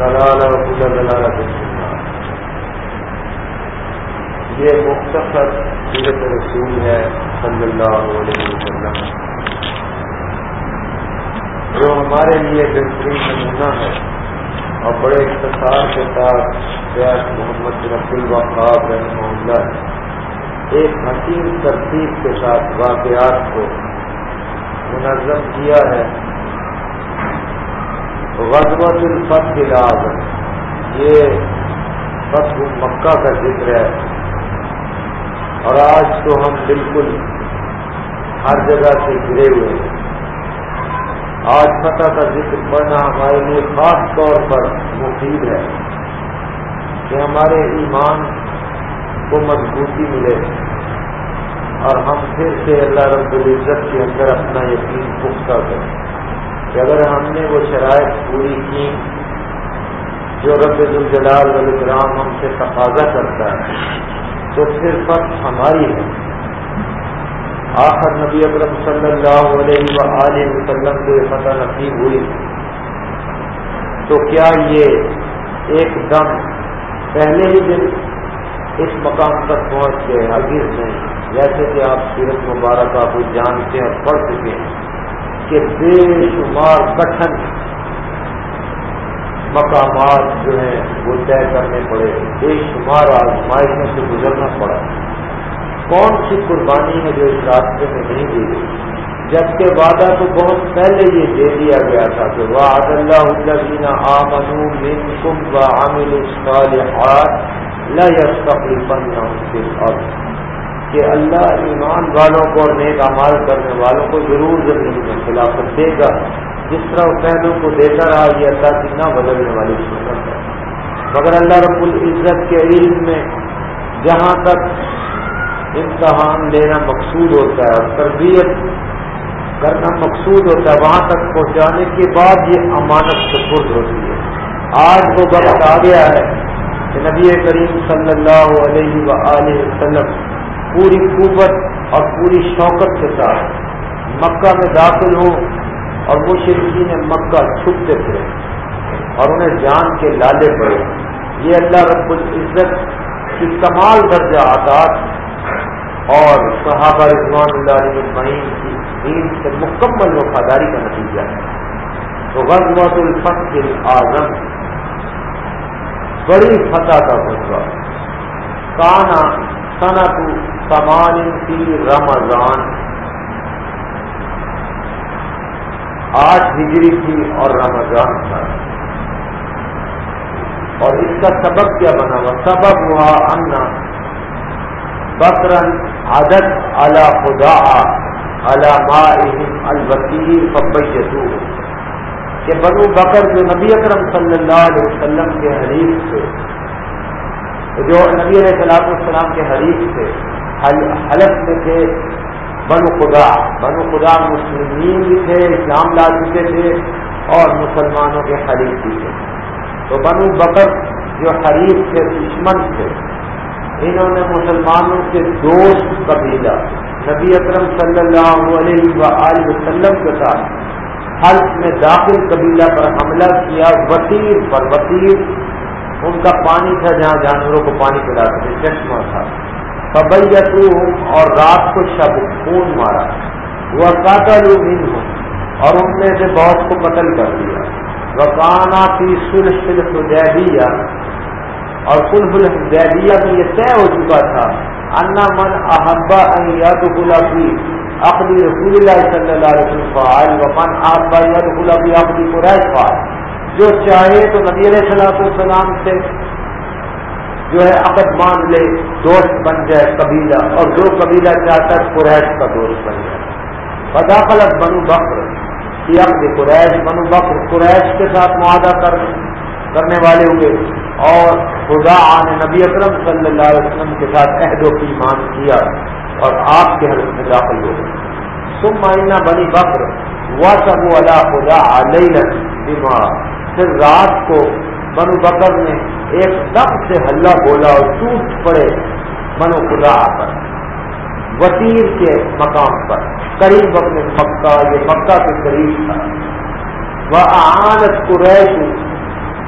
بدعة ضلالة وكل یہ مختصر سیرت رسول ہے، صلی اللہ علیہ وسلم۔ جو ہمارے لیے بہترین نمونہ ہے اور بڑے اختصار کے ساتھ سیاح محمد بن عبد الوقاب رحمہ اللہ ایک حسین ترتیب کے ساتھ واقعات کو منظم کیا ہے۔ غزوت الفتح العظم یہ فتح مکہ کا ذکر ہے. اور آج تو ہم بالکل ہر جگہ سے گرے ہوئے ہیں. آج فتح کا ذکر پڑھنا ہمارے لیے خاص طور پر مفید ہے کہ ہمارے ایمان کو مضبوطی ملے اور ہم پھر سے اللہ رب العزت کے اندر اپنا یقین پختہ کریں۔ کہ اگر ہم نے وہ شرائط پوری کی جو رب الجلال والاکرام ہم سے تقاضا کرتا ہے، تو پھر فتح ہماری ہے۔ آخر نبی اکرم صلی اللہ علیہ وآلہ وسلم کو یہ فتح نصیب ہوئی۔ تو کیا یہ ایک دم پہلے ہی دن اس مقام تک پہنچ گئے، ہرگز نہیں۔ جیسے کہ آپ سیرت مبارکہ کو جانتے ہیں پڑھ چکے ہیں۔ کہ بے شمار کٹھن مقامات جو ہیں وہ طے کرنے پڑے، بے شمار آزمائشوں سے گزرنا پڑا۔ کون سی قربانی ہے جو اس راستے میں نہیں دی گئی؟ جبکہ وعدہ تو بہت پہلے یہ دے دیا گیا تھا کہ وعد اللہ الذین آمنوا منکم وعملوا الصالحات لا يستخلفنهم في الارض۔ کہ اللہ ایمان والوں کو اور نیک امال کرنے والوں کو ضرور زندگی میں خلافت دے گا۔ جس طرح وہ پہلو کو دیتا رہا یہ اللہ کی نہ بدلنے والی سنت ہے۔ مگر اللہ رب العزت کے علم میں جہاں تک امتحان لینا مقصود ہوتا ہے اور تربیت کرنا مقصود ہوتا ہے، وہاں تک پہنچانے کے بعد یہ امانت سپرد ہوتی ہے۔ آج وہ وقت آ گیا ہے کہ نبی کریم صلی اللہ علیہ و وسلم پوری قوت اور پوری شوقت کے ساتھ مکہ میں داخل ہوں اور وہ نے مکہ چھپتے تھے اور انہیں جان کے لالے پڑے۔ یہ اللہ رب العزت کی کمال درجہ آداد اور صحابہ رضوان اللہ علیہ مہین کی دین سے مکمل وفاداری کا نتیجہ ہے۔ تو غزوت الفتح اعظم بڑی فتح کا غزوہ۔ کانا صنعت سمان کی رمضان۔ آٹھ ہجری تھی اور رمضان تھا۔ اور اس کا سبب کیا بنا ہوا؟ سبب ہوا انا بکرن عدد الا خدا علامہ البکیر فبیتو۔ کہ بنو بکر جو نبی اکرم صلی اللہ علیہ وسلم کے حریف تھے، جو نبی علیہ السلام السلام کے حریف تھے حلف میں تھے بنو خدا بنو خدا مسلمین بھی تھے، اسلام لا چکے تھے اور مسلمانوں کے حریف بھی تھے۔ تو بنو بکر جو حریف تھے، دشمن تھے، انہوں نے مسلمانوں کے دوست قبیلہ نبی اکرم صلی اللہ علیہ و وسلم کے ساتھ حلف میں داخل قبیلہ پر حملہ کیا۔ وطیر پر وطیر، ان کا پانی تھا جہاں جانوروں کو پانی پلاتے تھے، چشمہ تھا۔ قبیت اور رات کو شب خون مارا۔ وہ قاتل ہوں اور ان میں سے بہت کو قتل کر دیا۔ وکانا کی سلح سلف الحدیبیہ اور سلف الحدیبیہ میں یہ طے ہو چکا تھا۔ انا من احبا ان یدخل فی اقلی رسول اللہ صلی اللہ علیہ وسلم فعال، ومن احبا یدخل فی اقلی قریش فعال۔ جو چاہے تو نبی علیہ السلام السلام سے جو ہے عقد مان لے، دوست بن جائے قبیلہ، اور جو قبیلہ چاہتا ہے قریش کا دوست بن جائے۔ بداخلت بنو بکر عقد قریش۔ بنو بکر قریش کے ساتھ معاہدہ کرنے والے ہوئے۔ اور خدا آنے نبی اکرم صلی اللہ علیہ وسلم کے ساتھ عہد و ایمان کیا، اور آپ کے حلق میں داخل ہو گئے۔ سم معنی بنی بکر و سب اللہ خدا علیہ پھر رات کو بنو بکر نے ایک دم سے ہلہ بولا اور ٹوٹ پڑے بنو خدا پر، وطیر کے مقام پر، قریب اپنے مکہ، یہ مکہ کے قریب تھا۔ وہ آنت قریش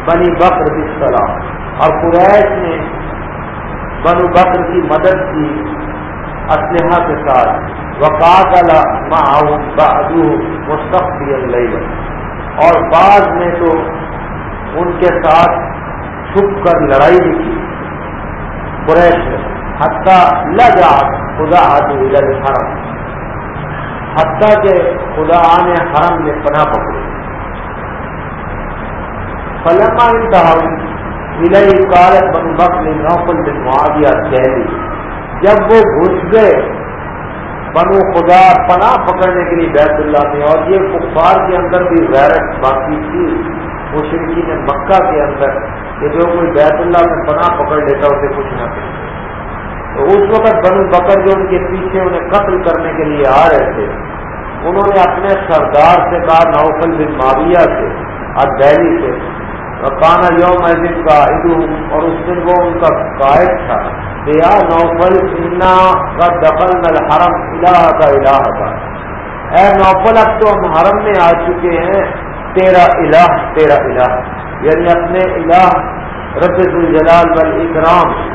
بنی بکر کی طرح اور قریش نے بنو بکر کی مدد کی اسلحہ کے ساتھ۔ وقات مستقبل اور بعض نے تو ان کے ساتھ چھپ کر لڑائی بھی کی۔ قریش حتیٰ لجا خدا آدمی حرم حتیٰ کہ خدا نے حرم میں پناہ پکڑی فلما انتہا ملئی کالت بن بک نے نوفل بن معاویہ دہلی جب وہ گھس گئے، بنو خدا پناہ پکڑنے کے لیے بیت اللہ میں اور یہ کفار کے اندر بھی غیرت باقی تھی۔ مشرقی نے مکہ کے اندر کہ جو کوئی بیت اللہ میں پناہ پکڑ لیتا اسے کچھ نہ کہ تو اس وقت بنو بکر جو ان کے پیچھے انہیں قتل کرنے کے لیے آ رہے تھے، انہوں نے اپنے سردار سے کہا، نوفل بن معاویہ سے، اور دہلی سے۔ کانا یوم کا اور اس دن وہ ان کا قائد تھا کہ یا نوفل، انا کا دخل نل حرم الہ کا الہ کا اے نوفل، اب تو ہم حرم میں آ چکے ہیں، تیرا الہ تیرا الہ۔ یعنی اپنے الہ، رب الجلال بل اکرام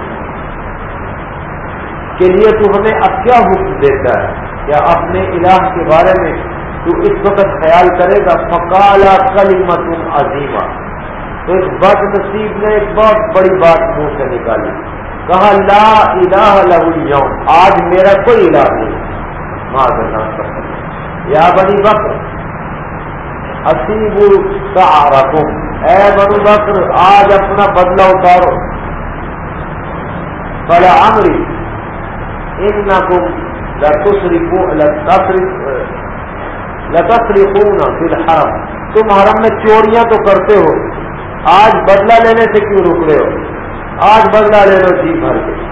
کے لیے تو ہمیں اب کیا حکم دیتا ہے؟ یا اپنے الہ کے بارے میں تو اس وقت خیال کرے گا؟ فکالا کلیمت عظیمہ۔ تو ایک بد نصیب نے ایک بہت بڑی بات منہ سے نکالی۔ کہا، لا الہ له آج میرا کوئی الہ نہیں۔ معذرت یا بنی بکر حسیب سعرکم اے بنو بکر، آج اپنا بدلہ اتارو فلا عمری انکم لتسرقون لتسرقون فی الحرم۔ تم حرم میں چوریاں تو کرتے ہو۔ آج بدلہ لینے سے کیوں رک رہے ہو؟ آج بدلہ لے لو جی بھر کے۔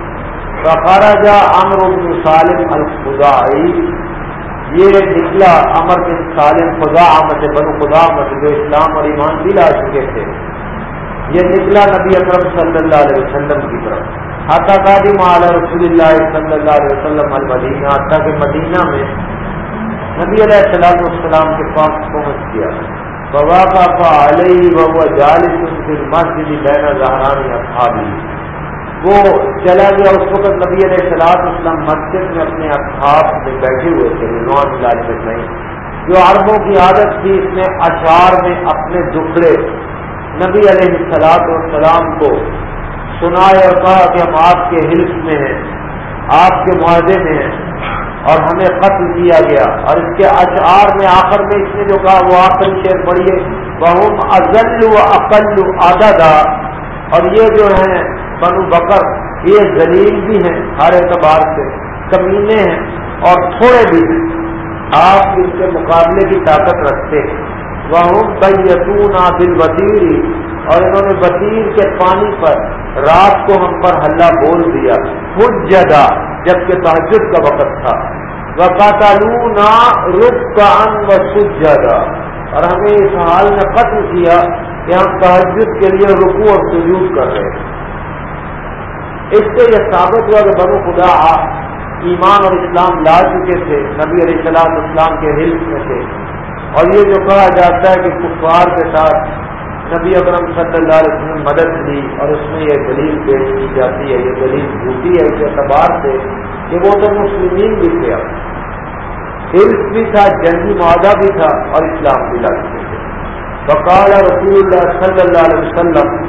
سفارا جا امر بن سالم الخدائی یہ نکلا امر بن سالم خدا آمد بن خدا مت جو اسلام اور ایمان بھی لا چکے تھے۔ یہ نکلا نبی اکرم صلی اللہ علیہ وسلم کی طرف۔ حتیٰ قادی مال رسول اللہ صلی اللہ علیہ وسلم المدینہ، حتیٰ کہ مدینہ میں نبی علیہ السلام السلام کے پاس پہنچ گیا۔ بابا علیہ بابا جالس مسجد بین زہرانی اصحابی وہ چلا گیا اس وقت نبی علیہ سلاد اسلام مسجد میں اپنے اصحاب میں بیٹھے ہوئے تھے، رضوان لاجمت نہیں جو عربوں کی عادت تھی اس میں اشعار میں اپنے دکھڑے نبی علیہ السلاط والسلام کو سنائے اور کہا کہ ہم آپ کے حلف میں ہیں، آپ کے معاہدے میں ہیں اور ہمیں قتل کیا گیا۔ اور اس کے اشعار میں آخر میں اس نے جو کہا، وہ آخری شعر پڑھیے۔ بہم ازل و اقل ادا اور یہ جو ہیں بنو بکر، یہ زلیل بھی ہیں ہر اعتبار سے، کمینے ہیں اور تھوڑے بھی ہیں۔ آپ اس کے مقابلے کی طاقت رکھتے ہیں۔ وہ بیتون دل وزیری اور انہوں نے وزیر کے پانی پر رات کو ہم پر حلہ بول دیا۔ خود جگہ جبکہ تحجد کا وقت تھا۔ وہ قاتلونا رخ کا انگ و سج جگہ اور ہمیں اس حال میں قتل کیا کہ ہم تحجد کے لیے رکو اور سجود کر رہے ہیں۔ اس سے یہ ثابت ہوا کہ بنو خدا ایمان اور اسلام لا چکے تھے، نبی علیہ السلام اسلام کے حلف میں تھے۔ اور یہ جو کہا جاتا ہے کہ کفار کے ساتھ نبی اکرم صلی اللہ علیہ وسلم مدد لی اور اس میں یہ دلیل پیش کی جاتی ہے، یہ دلیل جھوٹی ہے اس اعتبار سے کہ وہ تو مسلمین بھی تھے۔ حلف بھی تھا، جنگی معاہدہ بھی تھا اور اسلام بھی لا چکے تھے۔ بقال رسول اللہ صلی اللہ علیہ وسلم،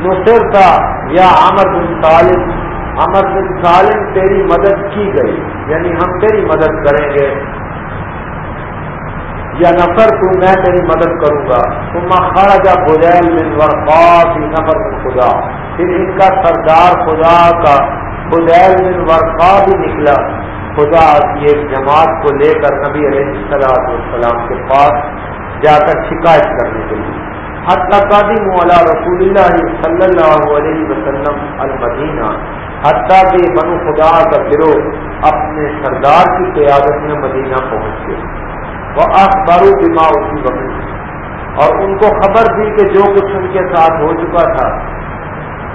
نصر تھا۔ یا عمر بن سالم عمر بن سالم تیری مدد کی گئی یعنی ہم تیری مدد کریں گے۔ یا نفر تو میں تیری مدد کروں گا۔ تم خرجا بجیل من ورقات نفر خدا پھر ان کا سردار خدا کا خدیل بن ورقا بھی نکلا۔ خدا کی ایک جماعت کو لے کر نبی علیہ السلام السلام کے پاس جا کر شکایت کرنے کے لیے۔ حتیٰ قادم والا رسول اللہ صلی اللہ علیہ وسلم المدینہ حتیٰ کہ بنو خدا کا گروہ اپنے سردار کی قیادت میں مدینہ پہنچ گئے وہ اخبارو بیما اسی وقت اور ان کو خبر دی کہ جو کچھ ان کے ساتھ ہو چکا تھا.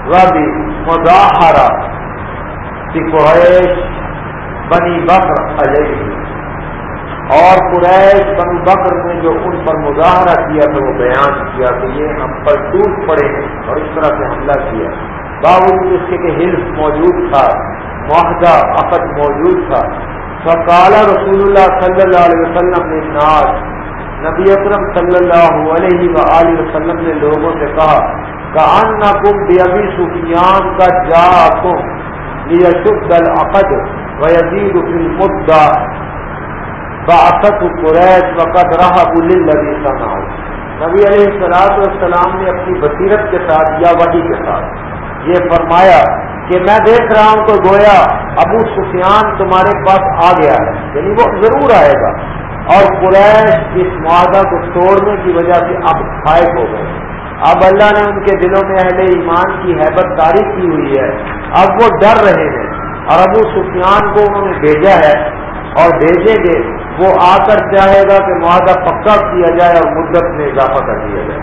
وہ بھی مظاہرہ قریش بنی بکر علیہ اور قریش بن بکر نے جو ان پر مظاہرہ کیا تھا وہ بیان کیا کہ یہ ہم پر ٹوٹ پڑے ہیں اور اس طرح سے حملہ کیا۔ باوجود اس کے کہ حلف موجود تھا، معاہدہ عقد موجود تھا۔ فقال رسول اللہ صلی اللہ علیہ وسلم نے ناز نبی اکرم صلی اللہ علیہ وآلہ وسلم نے لوگوں سے کہا کہ ان نہ کم بے ابھی سفیان کا جا کم لیشد العقد ویزید فی المدہ باست قریش وقت رہا بل لگی سنا نبی علیہ السلاط والسلام نے اپنی بصیرت کے ساتھ یا وحی کے ساتھ یہ فرمایا کہ میں دیکھ رہا ہوں تو گویا ابو سفیان تمہارے پاس آ گیا ہے یعنی وہ ضرور آئے گا۔ اور قریش اس معاہدہ کو توڑنے کی وجہ سے اب فائد ہو گئے۔ اب اللہ نے ان کے دلوں میں اہل ایمان کی حیبت تاریخ کی ہوئی ہے۔ اب وہ ڈر رہے ہیں۔ اور ابو سفیان کو انہوں نے بھیجا ہے اور بھیجیں گے، وہ آ کر چاہے گا کہ معاہدہ پکا کیا جائے اور مدت میں اضافہ کر دیا جائے۔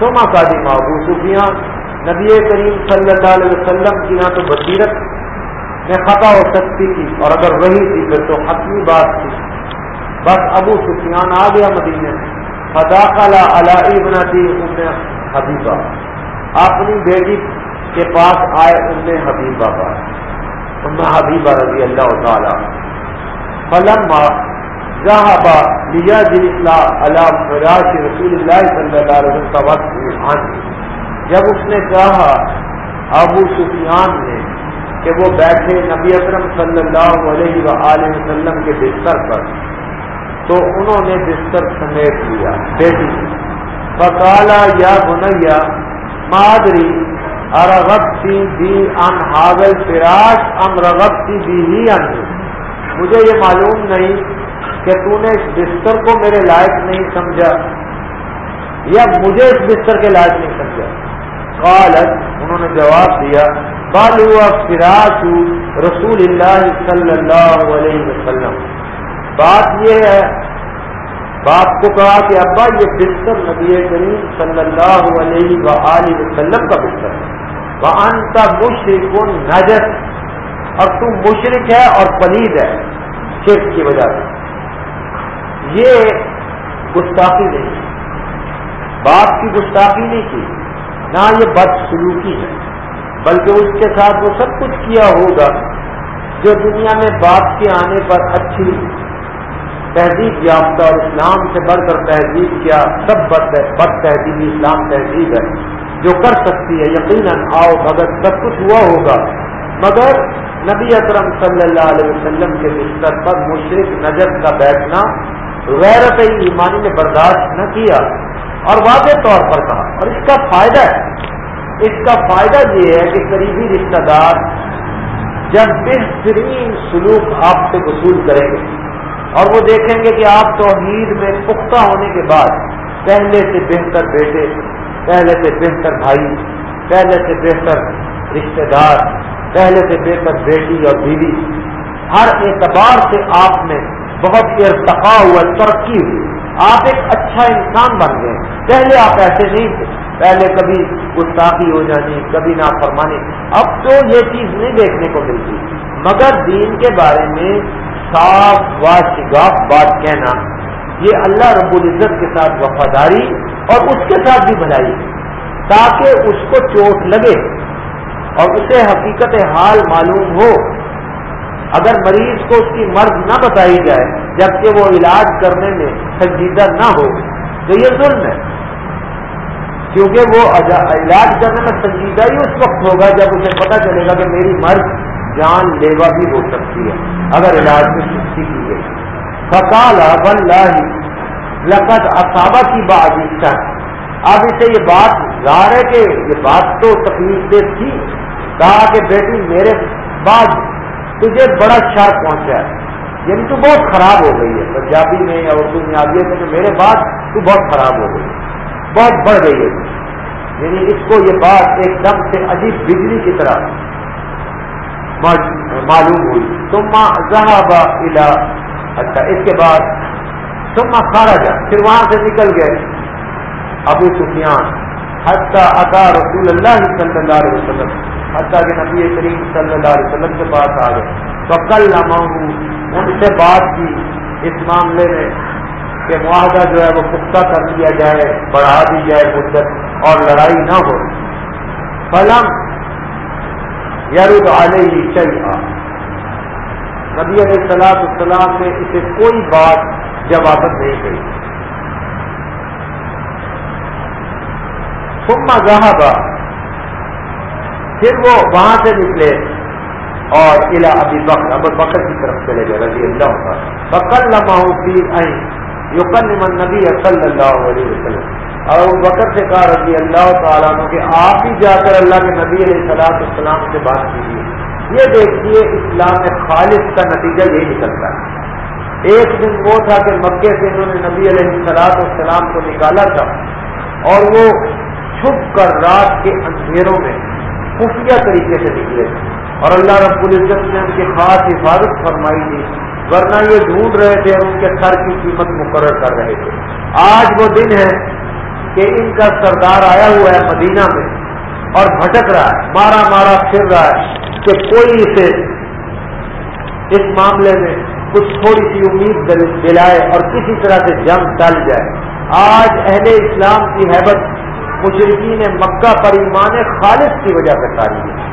سوما قادی محبو صوفیاں، نبی کریم صلی اللہ علیہ وسلم کی نہ تو بصیرت، میں خطا ہو سکتی تھی اور اگر وہی تھی پھر تو حتمی بات تھی۔ بس ابو سفیان آ گیا مدینے میں۔ فداخلہ علائی بنا تھی حبیبہ۔ اپنی بیٹی کے پاس آئے ان میں حبیبہ پاس ان میں حبیبہ رضی اللہ تعالیٰ فلم ذهب ليجلس على فراش رسول اللہ صلی اللہ علیہ وسلم کا وقت جب اس نے کہا، ابو سفیان نے، کہ وہ بیٹھے نبی اکرم صلی اللہ علیہ وآلہ وسلم کے بستر پر، تو انہوں نے بستر سمیٹ لیا بیٹی بکالا یا بنیا مادری ارغبتی بھی ان حاغل فراش، ام رغبتی بھی ہی ان مجھے یہ معلوم نہیں کہ تو نے اس بستر کو میرے لائق نہیں سمجھا یا مجھے اس بستر کے لائق نہیں سمجھا۔ قالت، انہوں نے جواب دیا بالو فراش رسول اللہ صلی اللہ علیہ وسلم۔ بات یہ ہے، باپ کو کہا کہ ابا، یہ بستر نبی کریم صلی اللہ علیہ و وسلم کا بستر ہے۔ وہ انتا مشرق نجر اور تو مشرق ہے اور پلید ہے شرک کی وجہ سے۔ یہ گستاخی نہیں باپ کی گستاخی نہیں کی۔ نہ یہ بد سلوکی ہے، بلکہ اس کے ساتھ وہ سب کچھ کیا ہوگا جو دنیا میں باپ کے آنے پر اچھی تہذیب یافتہ اور اسلام سے بڑھ کر تہذیب کیا سب بد بد تہذیبی اسلام تہذیب ہے، جو کر سکتی ہے، یقیناً آؤ مگر سب کچھ ہوا ہوگا۔ مگر نبی اکرم صلی اللہ علیہ وسلم کے بستر پر مشرق نجر کا بیٹھنا غیرت ایمانی نے برداشت نہ کیا اور واضح طور پر کہا۔ اور اس کا فائدہ ہے۔ اس کا فائدہ یہ ہے کہ قریبی رشتہ دار جب بہترین سلوک آپ سے وصول کریں گے اور وہ دیکھیں گے کہ آپ توحید میں پختہ ہونے کے بعد پہلے سے بہتر بیٹے، پہلے سے بہتر بھائی، پہلے سے بہتر رشتہ دار پہلے سے بہتر بیٹی اور بیوی، ہر اعتبار سے آپ میں بہت ارتقا ہوا، ترقی ہوئی۔ آپ ایک اچھا انسان بن گئے۔ پہلے آپ ایسے نہیں تھے۔ پہلے کبھی گستاخی ہو جانی کبھی نافرمانی۔ اب تو یہ چیز نہیں دیکھنے کو ملتی۔ مگر دین کے بارے میں صاف و شگاف بات کہنا، یہ اللہ رب العزت کے ساتھ وفاداری اور اس کے ساتھ بھی بھلائی، تاکہ اس کو چوٹ لگے۔ اور اسے حقیقت حال معلوم ہو۔ اگر مریض کو اس کی مرض نہ بتائی جائے، جبکہ وہ علاج کرنے میں سنجیدہ نہ ہو، تو یہ ظلم ہے۔ کیونکہ وہ علاج کرنے میں سنجیدہ ہی اس وقت ہوگا جب اسے پتہ چلے گا کہ میری مرض جان لیوا بھی ہو سکتی ہے، اگر علاج میں سستی کی گئی۔ فکال بل لقت اصابہ کی بات اب اسے یہ بات ظاہر ہے کہ یہ بات تو تکلیف دہ تھی۔ کہا کہ بیٹی میرے بعد تجھے بڑا شر پہنچا ہے۔ یعنی تو بہت خراب ہو گئی ہے۔ پنجابی میں یا اردو میں آگے میں میرے بعد تو بہت خراب ہو گئی بہت بڑھ گئی ہے۔ یعنی اس کو یہ بات ایک دم سے عجیب بجلی کی طرح معلوم ہوئی۔ تم الا اچھا اس کے بعد تم خارا جا پھر وہاں سے نکل گئے۔ ابو سفیان حتیٰ عطا رسول اللہ صلی اللہ علیہ وسلم۔ حتیٰ کہ نبی کریم صلی اللہ علیہ وسلم کے پاس آ گئے۔ تو کل نہ ان سے بات کی۔ اس معاملے میں کہ معاہدہ جو ہے وہ پختہ کر دیا جائے، بڑھا دی جائے مدت اور لڑائی نہ ہو۔ فلم یارود علیہ چاہیے نبی علیہ السلام السلام نے اسے کوئی بات جوابت نہیں کہی ذہبا پھر وہ وہاں سے نکلے اور الا ابھی بکر، ابو بکر کی طرف چلے گئے، رضی اللہ کا بکر لمحہ یوکن من نبی صلی اللہ علیہ وسلم۔ اور بکر سے کہا، رضی اللہ تعالیٰ کہ آپ ہی جا کر اللہ کے نبی علیہ السلام السلام سے بات کیجیے۔ یہ دیکھیے، اسلام خالص کا نتیجہ یہی نکلتا ہے۔ ایک دن وہ تھا کہ مکے سے انہوں نے نبی علیہ السلام السلام کو نکالا تھا اور وہ چھپ کر رات کے اندھیروں میں خفیہ طریقے سے نکلے۔ اور اللہ رب العزت نے ان کی خاص حفاظت فرمائی تھی، ورنہ یہ ڈھونڈ رہے تھے اور ان کے سر کی قیمت مقرر کر رہے تھے۔ آج وہ دن ہے کہ ان کا سردار آیا ہوا ہے مدینہ میں اور بھٹک رہا ہے، مارا مارا پھر رہا ہے کہ کوئی اسے اس معاملے میں کچھ تھوڑی سی امید دلائے اور کسی طرح سے جنگ ڈال جائے۔ آج اہل اسلام کی حیبت مشرقین مکہ پر ایمان خالص کی وجہ سے تاری ہے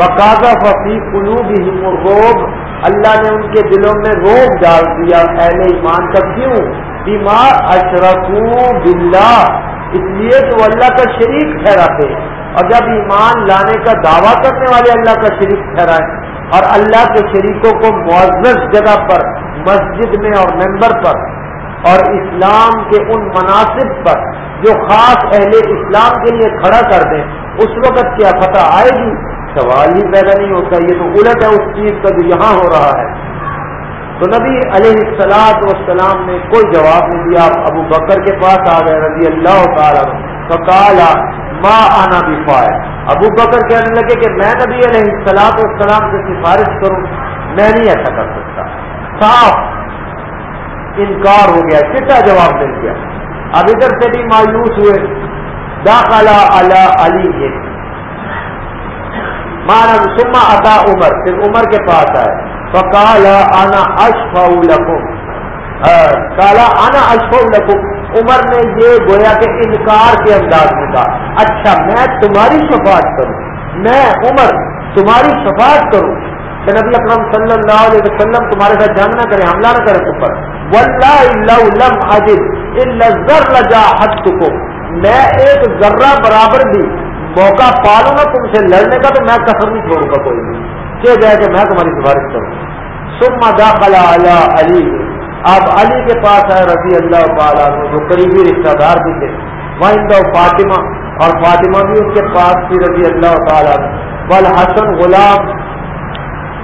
وقاضہ ففی قلوب ہی روب اللہ نے ان کے دلوں میں روب ڈال دیا، اہل ایمان کا کیوں؟ بیمار اشرفو بلّہ اس لیے تو اللہ کا شریک ٹھہراتے ہیں۔ اور جب ایمان لانے کا دعویٰ کرنے والے اللہ کا شریک ٹھہرائے اور اللہ کے شریکوں کو معزز جگہ پر، مسجد میں اور ممبر پر، اور اسلام کے ان مناسب پر جو خاص اہل اسلام کے لیے کھڑا کر دیں اس وقت کیا فتح آئے گی؟ سوال ہی پیدا نہیں ہوتا، یہ تو الٹ ہے، اس چیز کا جو یہاں ہو رہا ہے۔ تو نبی علیہ السلاط والسلام نے کوئی جواب نہیں دیا۔ ابو بکر کے پاس آ گئے، رضی اللہ تعالیٰ تو کالا ماں آنا بھی پائے ابو بکر کہنے لگے کہ میں نبی علیہ السلاط والسلام سے سفارش کروں، میں نہیں ایسا کر سکتا۔ صاف انکار ہو گیا چٹا جواب مل گیا اب ادھر سے بھی مایوس ہوئے۔ داخلہ علی مانا سما اتا عمر، پھر عمر کے پاس آئے۔ تو کالا آنا اشف کالا آنا اشف عمر نے یہ گویا کہ انکار کے انداز میں کہا اچھا میں تمہاری شفاعت کروں۔ میں، عمر، تمہاری شفاعت کروں۔ کہ نبی اکرم صلی اللہ علیہ وسلم تمہارے ساتھ جنگ نہ کرے حملہ نہ کرے تم پر۔ کو میں ایک ذرہ برابر بھی موقع پالوں گا تم سے لڑنے کا تو میں کسر نہیں چھوڑوں گا کوئی نہیں۔ کہ جائے کہ میں تمہاری سفارش کروں۔ سما داخلہ علی آپ علی کے پاس آئے رضی اللہ تعالیٰ جو قریبی رشتہ دار بھی تھے۔ وہ فاطمہ، اور فاطمہ بھی ان کے پاس تھی رضی اللہ تعالیٰ بل حسن غلام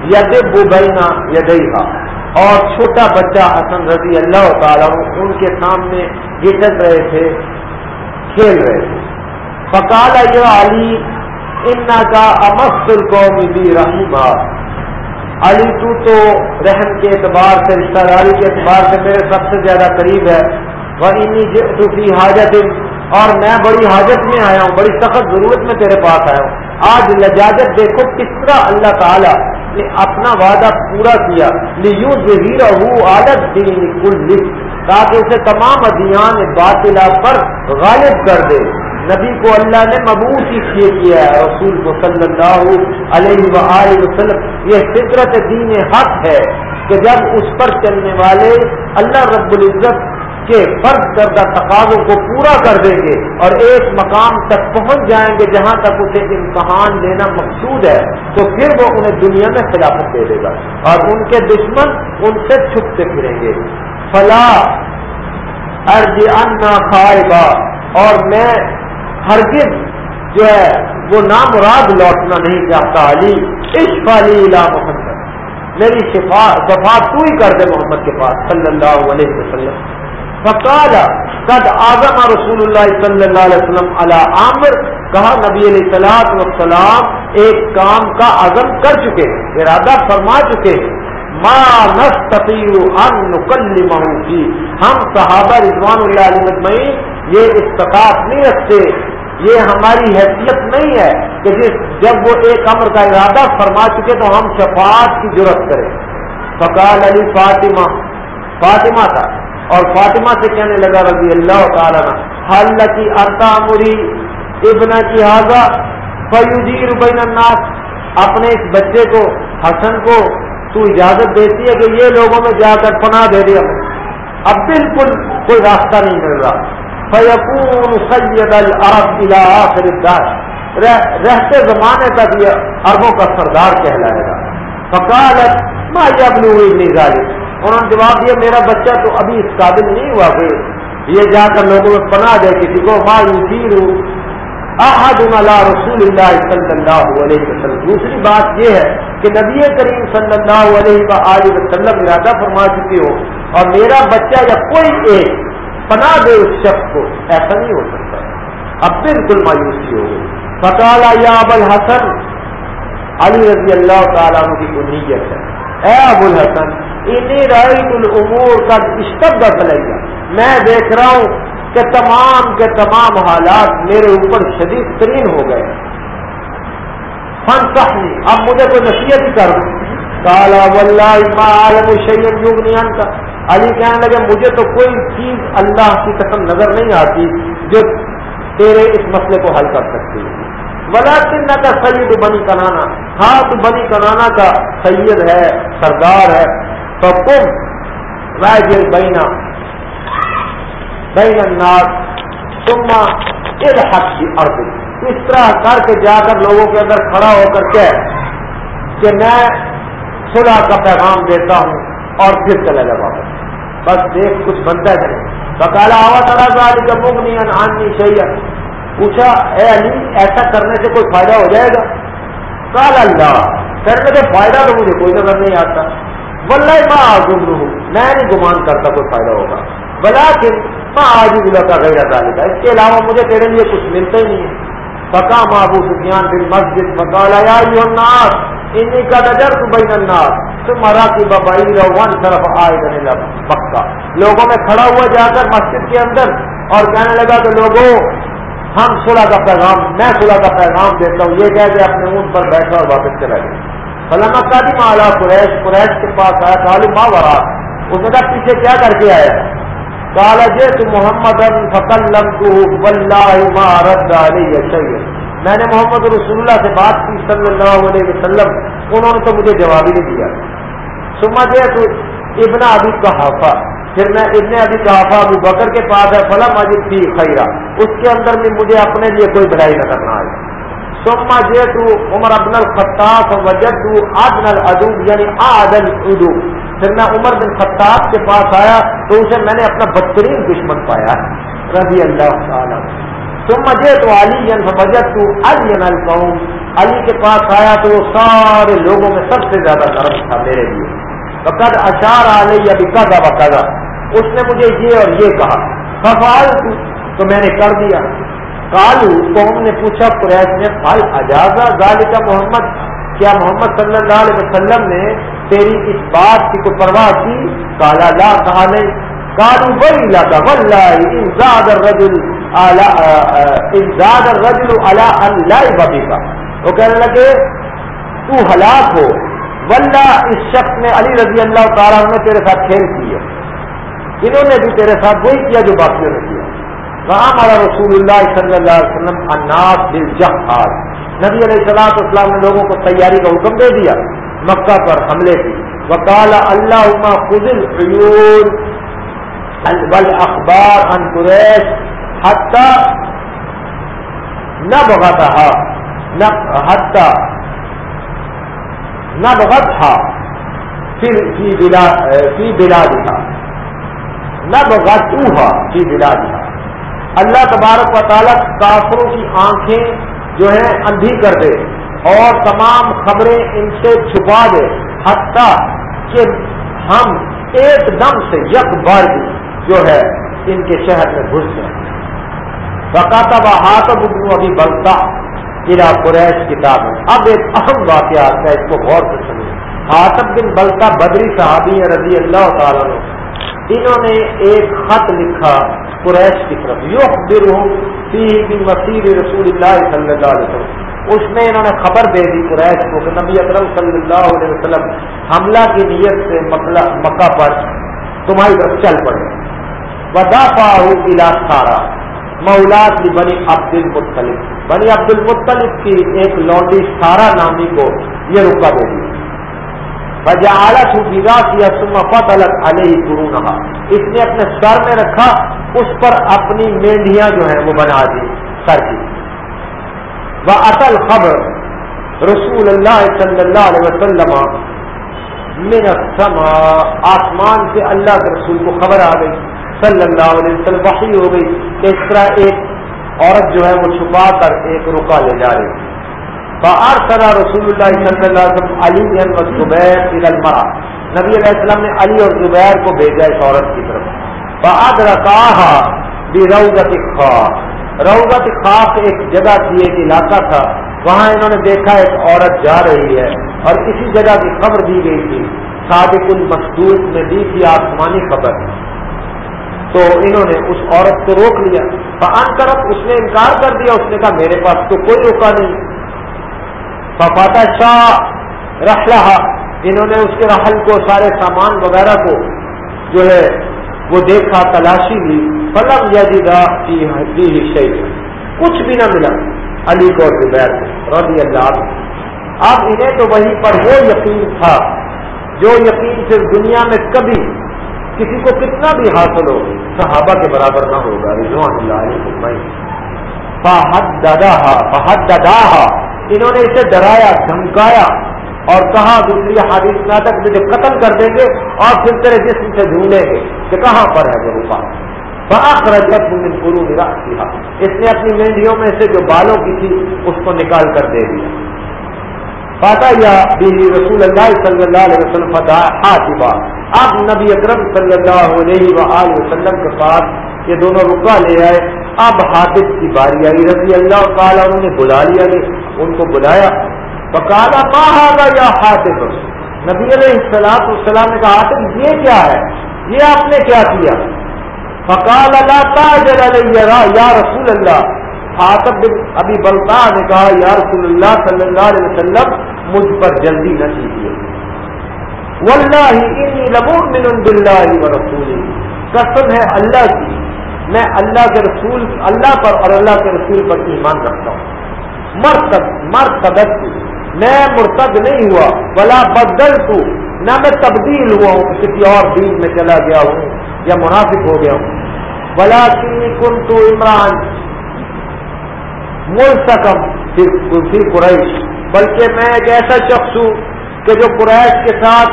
ید بوبینا یدئی اور چھوٹا بچہ حسن رضی اللہ تعالیٰ ان کے سامنے گٹک رہے تھے، کھیل رہے تھے۔ فکال علی ان کا امست القوم بھی رحیمہ علی، تو تو رحم کے اعتبار سے، رشتہ داری کے اعتبار سے میرے سب سے زیادہ قریب ہے۔ وہ انہیں حاجت اور میں بڑی حاجت میں آیا ہوں، بڑی سخت ضرورت میں تیرے پاس آیا ہوں۔ آج لجاجت دیکھو کس طرح اللہ تعالیٰ نے اپنا وعدہ پورا کیا۔ یوں ظہیر عادت دین کل تاکہ اسے تمام ادیان باطلا پر غالب کر دے۔ نبی کو اللہ نے مبوس ہی کیا ہے، رسول کو صلی اللہ علیہ و وسلم۔ یہ فطرت دین حق ہے کہ جب اس پر چلنے والے اللہ رب العزت کے فرض کردہ تقاضوں کو پورا کر دیں گے اور ایک مقام تک پہنچ جائیں گے جہاں تک اسے امتحان لینا مقصود ہے، تو پھر وہ انہیں دنیا میں خلافت دے دے گا۔ اور ان کے دشمن ان سے چھپتے پھریں گے۔ فلاح ارج ان خائے گا اور میں ہرگز جو ہے وہ نامراد لوٹنا نہیں چاہتا علی۔ عشق علی لا محمد۔ میری شفا صفا تو ہی کر دے محمد کے پاس، صلی اللہ علیہ وسلم۔ فقال، قد اعظم رسول اللہ صلی اللہ علیہ وسلم علی عامر کہا نبی علیہ السلاط وسلام ایک کام کا عزم کر چکے ارادہ فرما چکے ما نستطيع ان کی ہم صحابہ رضوان اللہ علیہ مجمعین یہ استطاعت نہیں رکھتے۔ یہ ہماری حیثیت نہیں ہے کہ جس، جب وہ ایک امر کا ارادہ فرما چکے تو ہم شفاعت کی ضرورت کریں۔ فقال علی فاطمہ فاطمہ تھا۔ اور فاطمہ سے کہنے لگا، رضی اللہ تعالیٰ حل کی عرتا مری، ابن کی حاضہ فیوجیر بین الناس، اپنے اس بچے کو، حسن کو، تو اجازت دیتی ہے کہ یہ لوگوں میں جا کر پناہ دے دیا۔ اب بالکل کوئی راستہ نہیں مل رہا۔ فیقون سید العرب الى آخر الدار۔ رہتے زمانے تک یہ عربوں کا سردار کہلائے گا۔ فقالت، ما یبلو ابن ذالک؟ انہوں نے جواب دیا، میرا بچہ تو ابھی اس قابل نہیں ہوا کہ یہ جا کر لوگوں میں پناہ دے کسی کو. ما یثیر احد رسول اللہ صلی اللہ علیہ وسلم۔ دوسری بات یہ ہے کہ نبی کریم صلی اللہ علیہ وسلم ارادہ فرما چکی ہو اور میرا بچہ یا کوئی ایک پناہ دے اس شخص کو، ایسا نہیں ہو سکتا۔ اب بالکل مایوسی ہو گئی۔ یا اب الحسن، علی رضی اللہ تعالیٰ کی کو نیت ہے۔ اے ابو الحسن انی رائٹ العمور کا اشتب چلے میں دیکھ رہا ہوں کہ تمام کے تمام حالات میرے اوپر شدید ترین ہو گئے۔ فن اب مجھے کوئی نصیحت ہی کر۔ کالا واللہ عالم شیئن یوگ نہیں کا علی کہنے لگے، مجھے تو کوئی چیز اللہ کی قسم نظر نہیں آتی جو تیرے اس مسئلے کو حل کر سکتی ولا تین کا سید بنی کنانا۔ ہاں تو بنی کنانا کا سید ہے، سردار ہے۔ تو تم بینا بین الناس. تم حق کی ارد اس طرح کر کے جا کر لوگوں کے اندر کھڑا ہو کر کے کہ میں صلح کا پیغام دیتا ہوں اور پھر چلے گا واپس بس دیکھ کچھ بنتا ہے بکالا آوا تلا کا مگ نہیں آنی چاہیے پوچھا، اے علی، ایسا کرنے سے کوئی فائدہ ہو جائے گا؟ کال اللہ. کرنے سے فائدہ تو مجھے کوئی نظر نہیں آتا. بلّہ ماں آزم ہوں میں نہیں گمان کرتا کوئی فائدہ ہوگا۔ بلا کہ ماں آج بلا کا غیر تعلق ہے اس کے علاوہ مجھے تیرے لیے کچھ ملتا ہی نہیں ہے۔ پکا ماں ابو سفیان بن مسجد بکالا یا انہیں کا نظر تو بین الناس۔ تمہارا کی ببائی ون طرف آئے گنے لگا پکا لوگوں میں کھڑا ہوا جا کر مسجد کے اندر اور کہنے لگا کہ لوگوں، ہم صلح کا پیغام، میں صلح کا پیغام دیتا ہوں، یہ کہہ کے اپنے اونٹ پر بیٹھا اور واپس چلا گیا فلانا قادی مالا قریش قریش کے پاس آیا کالو ماں اس نے کہا، پیچھے کیا کر کے آیا کالا جے تو محمد میں نے محمد رسول اللہ سے بات کی صلی اللہ علیہ وسلم، انہوں نے تو مجھے جواب ہی نہیں دیا۔ سما دیا تو ابن ابھی کہافا پھر میں ابن ابھی کہافا ابو بکر کے پاس ہے فلاں ماجد تھی خیرا اس کے اندر بھی مجھے اپنے لیے کوئی بڑائی نہ کرنا آئی سما جے تو عمر ابن الخطاف وجد آدن الدوب یعنی آدن ادو پھر میں عمر بن خطاب کے پاس آیا تو اسے میں نے اپنا بدترین دشمن پایا، رضی اللہ تعالیٰ تم مجھے علی بجٹ تو علی قوم علی کے پاس آیا تو وہ سارے لوگوں میں سب سے زیادہ نرم تھا میرے لیے. قد اشار علی ابھی قدا بقدا اس نے مجھے یہ اور یہ کہا ففال تو میں نے کر دیا. کالو قوم نے پوچھا، قریش نے پھل اجازہ ظال کا محمد؟ کیا محمد صلی اللہ علیہ وسلم نے تیری اس بات کی کوئی پرواہ کی؟ کالا لا، کہا نہیں۔ کالو بڑی لاتا ولہ انزاد الرجل انزاد الرجل على ان لا ببی کا وہ کہنے لگے، تو ہلاک ہو۔ ولہ اس شخص نے علی رضی اللہ تعالیٰ نے تیرے ساتھ کھیل کی ہے۔ انہوں نے بھی تیرے ساتھ وہی کیا جو باقیوں نے کیا۔ کہاں ہمارا رسول اللہ صلی اللہ علیہ وسلم اناس دل جب نبی علیہ السلام اسلام نے لوگوں کو تیاری کا حکم دے دیا، مکہ پر حملے کی۔ وکال اللہ فضل فیور اخبار ان قریش حتہ نہ بغت حتہ نہ بغت تھا پھر کی بلا دکھا نہ بغت کی بلا دکھا اللہ تبارک و تعالیٰ کافروں کی آنکھیں جو ہیں اندھی کر دے اور تمام خبریں ان سے چھپا دے، حتیٰ کہ ہم ایک دم سے یک بار جو ہے ان کے شہر میں گھس جائیں۔ بقاطب ہاتھ ابھی بلتا قلعہ قریش کتاب ہے اب ایک اہم واقعہ آتا ہے اس کو غور سے سنیں حاطب بن بلتا بدری صحابی رضی اللہ تعالیٰ انہوں نے ایک خط لکھا قریش کی طرف۔ یو بر ہوں مسیر رسول اللہ صلی اللہ علیہ وسلم۔ اس میں انہوں نے خبر دے دی قریش کو کہ نبی اکرم صلی اللہ علیہ وسلم حملہ کی نیت سے مکہ پر تمہاری طرف چل پڑے۔ ودا پاؤ علاج سارا۔ مولاد کی بنی عبد المطلف بنی عبد المطلف کی ایک لونڈی سارا نامی کو یہ رکا دے دی۔ وجہ اعلیٰ چھوٹا علیہ گرو اس نے اپنے سر میں رکھا، اس پر اپنی مینڈیاں جو ہیں وہ بنا دی، سر کی۔ وہ اصل خبر رسول اللہ صلی اللہ علیہ وسلم میرا سما آسمان سے اللہ کے رسول کو خبر آ گئی۔ صلی اللہ علیہ وسلم وحی ہو گئی کہ اس طرح ایک عورت جو ہے وہ چھپا کر ایک رکا لے جا رہی۔ بار سرا رسول اللہ صلی اللہ علیہ وسلم علی زبیر المرا نبی علیہ السلام نے علی اور زبیر کو بھیجا اس عورت کی طرف. بعد رکاہا بھی روزت خاص. روزت خاص ایک جگہ تھی، ایک علاقہ تھا. وہاں انہوں نے دیکھا ایک عورت جا رہی ہے اور اسی جگہ کی خبر دی گئی تھی، صادق المسدود میں دی تھی آسمانی خبر. تو انہوں نے اس عورت کو روک لیا۔ فان کرت اس نے انکار کر دیا، اس نے کہا میرے پاس تو کوئی روکا نہیں۔ ففاتا شاہ رحلہ انہوں نے اس کے رحل کو، سارے سامان وغیرہ کو جو ہے، وہ دیکھا، تلاشی لی۔ فلم یا جی کچھ بھی نہ ملا۔ علی کو زبیر رضی اللہ اب انہیں تو وہیں پر وہ یقین تھا جو یقین صرف دنیا میں کبھی کسی کو کتنا بھی حاصل ہو، صحابہ کے برابر نہ ہوگا۔ رضوان اللہ علیہ فحد دادا فحد دادا انہوں نے اسے ڈرایا، دھمکایا اور کہا، دوسری حادث ناٹک مجھے قتل کر دیں گے اور پھر تیرے جسم سے ڈھونڈیں گے کہ کہاں پر ہے وہ روپا باخرجت من قرون راسیہ اس نے اپنی مینڈیوں میں سے جو بالوں کی تھی، اس کو نکال کر دے دیا۔ فاتح یا رسول اللہ صلی اللہ علیہ وسلم فتح اب نبی اکرم صلی اللہ علیہ وآلہ وسلم کے پاس یہ دونوں رکا لے آئے۔ اب حاطف کی باری آئی، رضی اللہ تعالیٰ انہوں نے بلا لیا ان کو بلایا۔ بکالا ماں یا حاطف نبی علیہ السلام السلام نے کہا حاطف یہ کیا ہے؟ یہ آپ نے کیا کیا؟ فقال اللہ تاجر علیہ یا رسول اللہ. حاطب بن ابھی بلتا نے کہا، یا رسول اللہ صلی اللہ علیہ وسلم، مجھ پر جلدی نہ کیجیے۔ واللہ، انی لمؤمن باللہ ورسولہ قسم ہے اللہ کی میں اللہ کے رسول، اللہ پر اور اللہ کے رسول پر ایمان رکھتا ہوں۔ مرتد، مرتدت میں مرتد نہیں ہوا بلا بدل تو نہ میں تبدیل ہوا ہوں، کسی اور دین میں چلا گیا ہوں یا منافق ہو گیا ہوں۔ بلا کی کن تو عمران، ملتقم پھر قریش۔ بلکہ میں ایک ایسا شخص ہوں کہ جو قریش کے ساتھ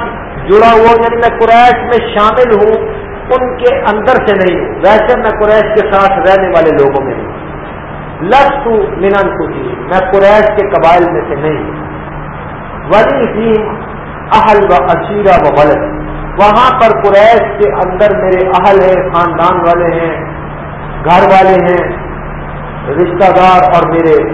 جڑا ہوا یعنی میں قریش میں شامل ہوں۔ ان کے اندر سے نہیں ہوں ویسے میں قریش کے ساتھ رہنے والے لوگوں میں ہوں لفظ تو مینن میں قریش کے قبائل میں سے نہیں۔ ہوں ولی حیم اہل و عشیرہ و غلط وہاں پر قریش کے اندر میرے اہل ہیں، خاندان والے ہیں، گھر والے ہیں رشتہ دار اور میرے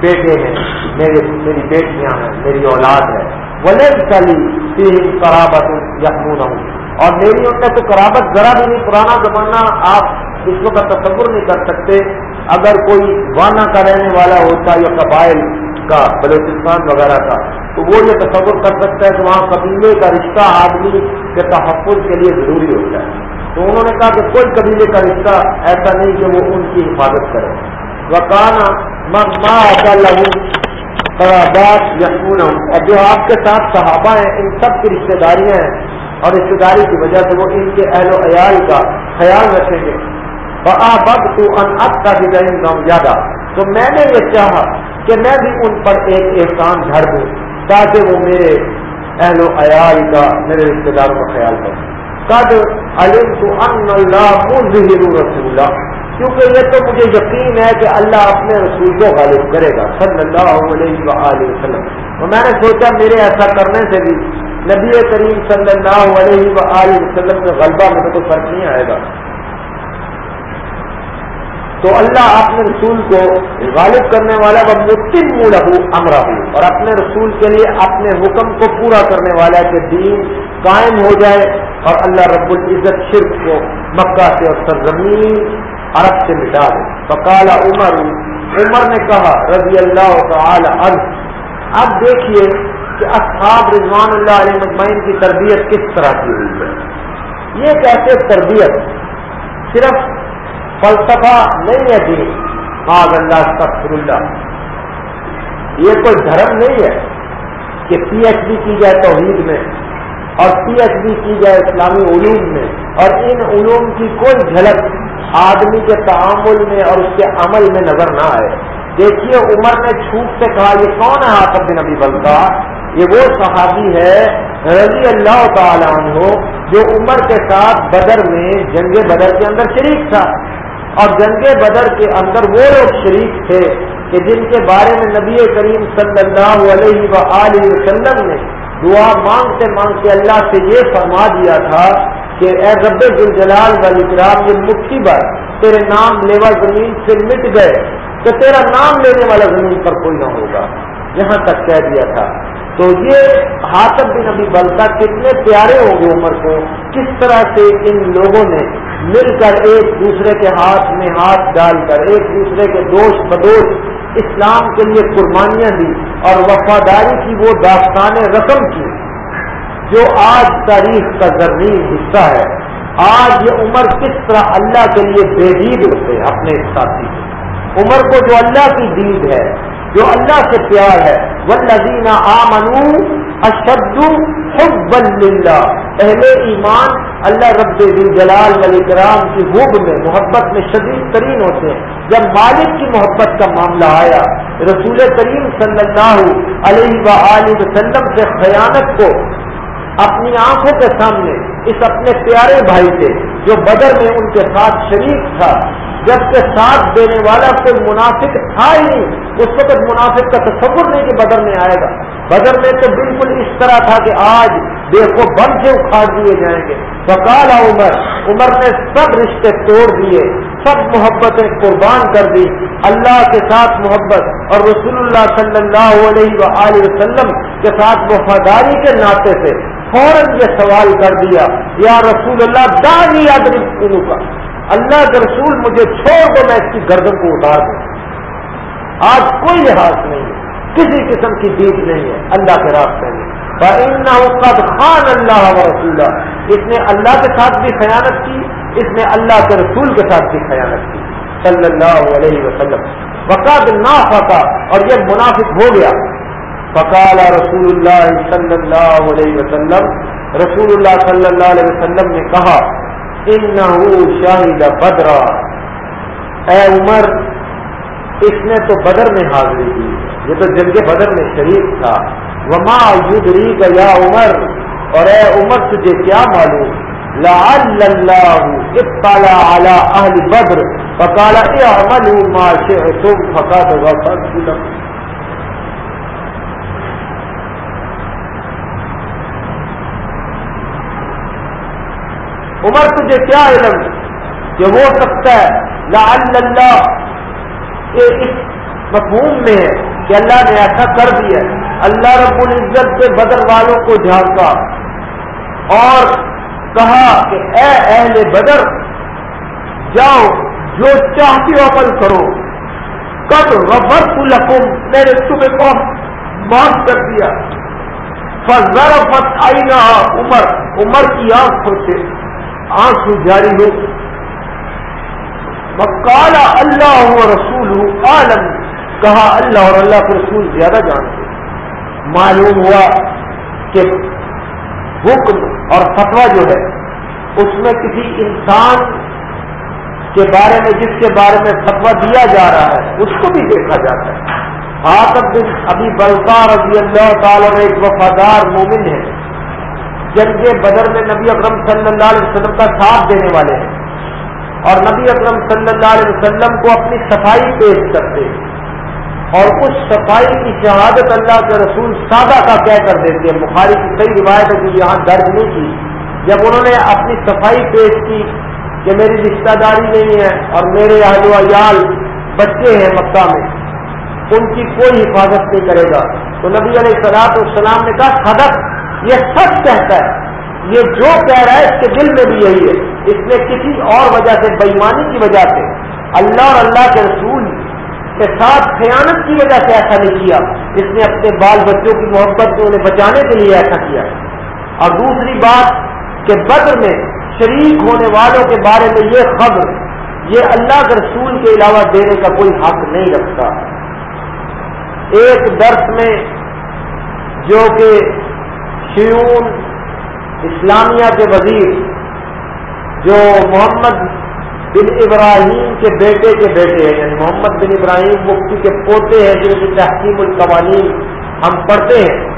بیٹے ہیں، میرے، میری بیٹیاں ہیں، میری اولاد ہے۔ چلی قرابت یقین اور میری ان میں تو قرابت ذرا بھی نہیں، پرانا زمانہ آپ اس وقت تصور نہیں کر سکتے۔ اگر کوئی وانا کا رہنے والا ہوتا یا قبائل کا، بلوچستان وغیرہ کا، تو وہ یہ تصور کر سکتا ہے کہ وہاں قبیلے کا رشتہ آدمی کے تحفظ کے لیے ضروری ہوتا ہے۔ تو انہوں نے کہا کہ کوئی قبیلے کا رشتہ ایسا نہیں کہ وہ ان کی حفاظت کرے۔ وکانا لہو قرابات یقون اور جو آپ کے ساتھ صحابہ ہیں، ان سب کی رشتے داریاں ہیں۔ اور رشتے داری کی وجہ سے وہ ان کے اہل و عیال کا خیال رکھیں گے۔ بد تو ان اب کا بھی گاؤں زیادہ تو میں نے یہ چاہا کہ میں بھی ان پر ایک احسان گھر دوں تاکہ وہ میرے اہل و عیال کا، میرے رشتے داروں کا خیال کریں۔ قد علم تو ان اللہ رسول کیونکہ یہ تو مجھے یقین ہے کہ اللہ اپنے رسول کو غالب کرے گا، صلی اللہ علیہ وآلہ وسلم۔ تو میں نے سوچا میرے ایسا کرنے سے بھی نبی کریم صلی اللہ علیہ وآلہ وسلم کے غلبہ میں تو کوئی فرق نہیں آئے گا۔ تو اللہ اپنے رسول کو غالب کرنے والا وہ متم ملو امرا ہو اور اپنے رسول کے لیے اپنے حکم کو پورا کرنے والا کہ دین قائم ہو جائے۔ اور اللہ رب العزت شرک کو مکہ سے اور سرزمین عرب سے مٹا دے۔ بکالا عمر عمر نے کہا رضی اللہ تعالی عنہ، اب دیکھیے کہ اصحاب رضوان اللہ علیہ مجمعین کی تربیت کس طرح کی ہوئی ہے؟ یہ کہتے تربیت صرف فلسفہ نہیں ہے دین۔ آگ اللہ سفر اللہ۔ یہ کوئی دھرم نہیں ہے کہ پی ایچ ڈی کی جائے توحید میں اور پی ایچ ڈی کی جائے اسلامی علوم میں۔ اور ان علوم کی کوئی جھلک آدمی کے تعامل میں اور اس کے عمل میں نظر نہ آئے۔ دیکھیے، عمر نے چھوٹ سے کہا، یہ کون ہے آصف بن ابھی بلتا یہ وہ صحابی ہے رضی اللہ تعالیٰ عنہ جو عمر کے ساتھ بدر میں جنگ بدر کے اندر شریک تھا۔ اور جنگ بدر کے اندر وہ لوگ شریک تھے کہ جن کے بارے میں نبی کریم صلی اللہ علیہ و وسلم نے دعا مانگتے مانگتے اللہ سے یہ فرما دیا تھا کہ اے رب الجلال والی کرام یہ مٹھی بھر، تیرے نام لیوا زمین سے مٹ گئے تو تیرا نام لینے والا زمین پر کوئی نہ ہوگا۔ یہاں تک کہہ دیا تھا۔ تو یہ حاصل بھی نبی بلتا کتنے پیارے ہوں گے عمر کو۔ کس طرح سے ان لوگوں نے مل کر ایک دوسرے کے ہاتھ میں ہاتھ ڈال کر، ایک دوسرے کے دوست بدوش اسلام کے لیے قربانیاں دی اور وفاداری کی وہ داستان رقم کی، جو آج تاریخ کا ذرین حصہ ہے۔ آج یہ عمر کس طرح اللہ کے لیے بے دید ہوتے اپنے ساتھی۔ عمر کو جو اللہ کی دید ہے جو اللہ سے پیار ہے. ولدینہ آمنو اشد حب اللہ اہل ایمان اللہ رب جلال ولی کرام کی حب میں، محبت میں شدید ترین ہوتے ہیں. جب مالک کی محبت کا معاملہ آیا، رسول کریم صلی اللہ علیہ و وسلم سے خیانت کو اپنی آنکھوں کے سامنے، اس اپنے پیارے بھائی سے، جو بدر میں ان کے ساتھ شریک تھا جب کے ساتھ دینے والا کوئی منافق تھا ہی نہیں، اس وقت منافق کا تصور نہیں کہ بدر میں آئے گا۔ بدر میں تو بالکل اس طرح تھا کہ آج دیکھو بند سے اکھاڑ دیے جائیں گے۔ بکالا عمر عمر نے سب رشتے توڑ دیے، سب محبتیں قربان کر دی۔ اللہ کے ساتھ محبت اور رسول اللہ صلی اللہ علیہ وسلم کے ساتھ وفاداری کے ناطے سے فوراً یہ سوال کر دیا، یا رسول اللہ، دانی آدمی کا اللہ کے رسول مجھے چھوڑ دو، میں اس کی گردن کو اتار دوں۔ آج کوئی لحاظ نہیں ہے، کسی قسم کی جیت نہیں ہے، اللہ کے راستے میں۔ قد خان اللہ و رسول اس نے اللہ کے ساتھ بھی خیانت کی، اس نے اللہ کے رسول کے ساتھ بھی خیانت کی۔ صلی اللہ علیہ وسلم۔ وقاد نہ پکا اور یہ منافق ہو گیا۔ فقال رسول اللہ صلی اللہ علیہ وسلم۔ رسول اللہ صلی اللہ علیہ وسلم نے کہا شاہد بدرا۔ اے عمر، اس نے تو بدر میں حاضری کی۔ یہ تو جنگ بدر میں شریف تھا۔ وما یدری کا یا عمر۔ اور اے عمر، تجھے کیا معلوم؟ لعل اللہ اطلع على اہل بدر۔ فقال اعملوا ما شئتم، فقد غفرت لكم عمر تجھے کیا علم؟ کہ ہو سکتا ہے، لعل اللہ، کہ اس مفہوم میں ہے کہ اللہ نے ایسا کر دیا اللہ رب العزت کے بدر والوں کو جھانکا اور کہا کہ اے اہل بدر، جاؤ، جو چاہتی ہو عمل کرو۔ کب وفر لکم، میں نے تمہیں کو معاف کر دیا۔ فضر فت آئی نہ عمر۔ عمر کی آنکھوں سے آنسو جاری ہو. کالا اللہ رسول عالم. کہا اللہ اور اللہ کے رسول زیادہ جانتے معلوم ہوا کہ حکم اور فتوا جو ہے، اس میں کسی انسان کے بارے میں، جس کے بارے میں فتوا دیا جا رہا ہے، اس کو بھی دیکھا جاتا ہے۔ آتب ابھی بلکار رضی اللہ تعالی میں ایک وفادار مومن ہے۔ جنگ بدر میں نبی اکرم صلی اللہ علیہ وسلم کا ساتھ دینے والے ہیں۔ اور نبی اکرم صلی اللہ علیہ وسلم کو اپنی صفائی پیش کرتے اور اس صفائی کی شہادت اللہ کے رسول سادہ کا کہہ کر دیتے ہیں۔ بخاری کی کئی روایت ہے یہاں درج نہیں کی۔ جب انہوں نے اپنی صفائی پیش کی کہ میری رشتہ داری نہیں ہے اور میرے اہل ویال بچے ہیں مکہ میں، ان کی کوئی حفاظت نہیں کرے گا۔ تو نبی علیہ السلاط السلام نے کہا، صدق یہ سچ کہتا ہے۔ یہ جو کہہ رہا ہے اس کے دل میں بھی یہی ہے۔ اس نے کسی اور وجہ سے بےمانی کی وجہ سے اللہ اور اللہ کے رسول کے ساتھ خیانت کی وجہ سے ایسا نہیں کیا۔ اس نے اپنے بال بچوں کی محبت کو انہیں بچانے کے لیے ایسا کیا۔ اور دوسری بات کہ بدر میں شریک ہونے والوں کے بارے میں یہ خبر، یہ اللہ کے رسول کے علاوہ دینے کا کوئی حق نہیں رکھتا۔ ایک درس میں جو کہ شیون اسلامیہ کے وزیر جو محمد بن ابراہیم کے بیٹے کے بیٹے ہیں یعنی محمد بن ابراہیم مفتی کے پوتے ہیں جن کی تحقیم القوانین ہم پڑھتے ہیں۔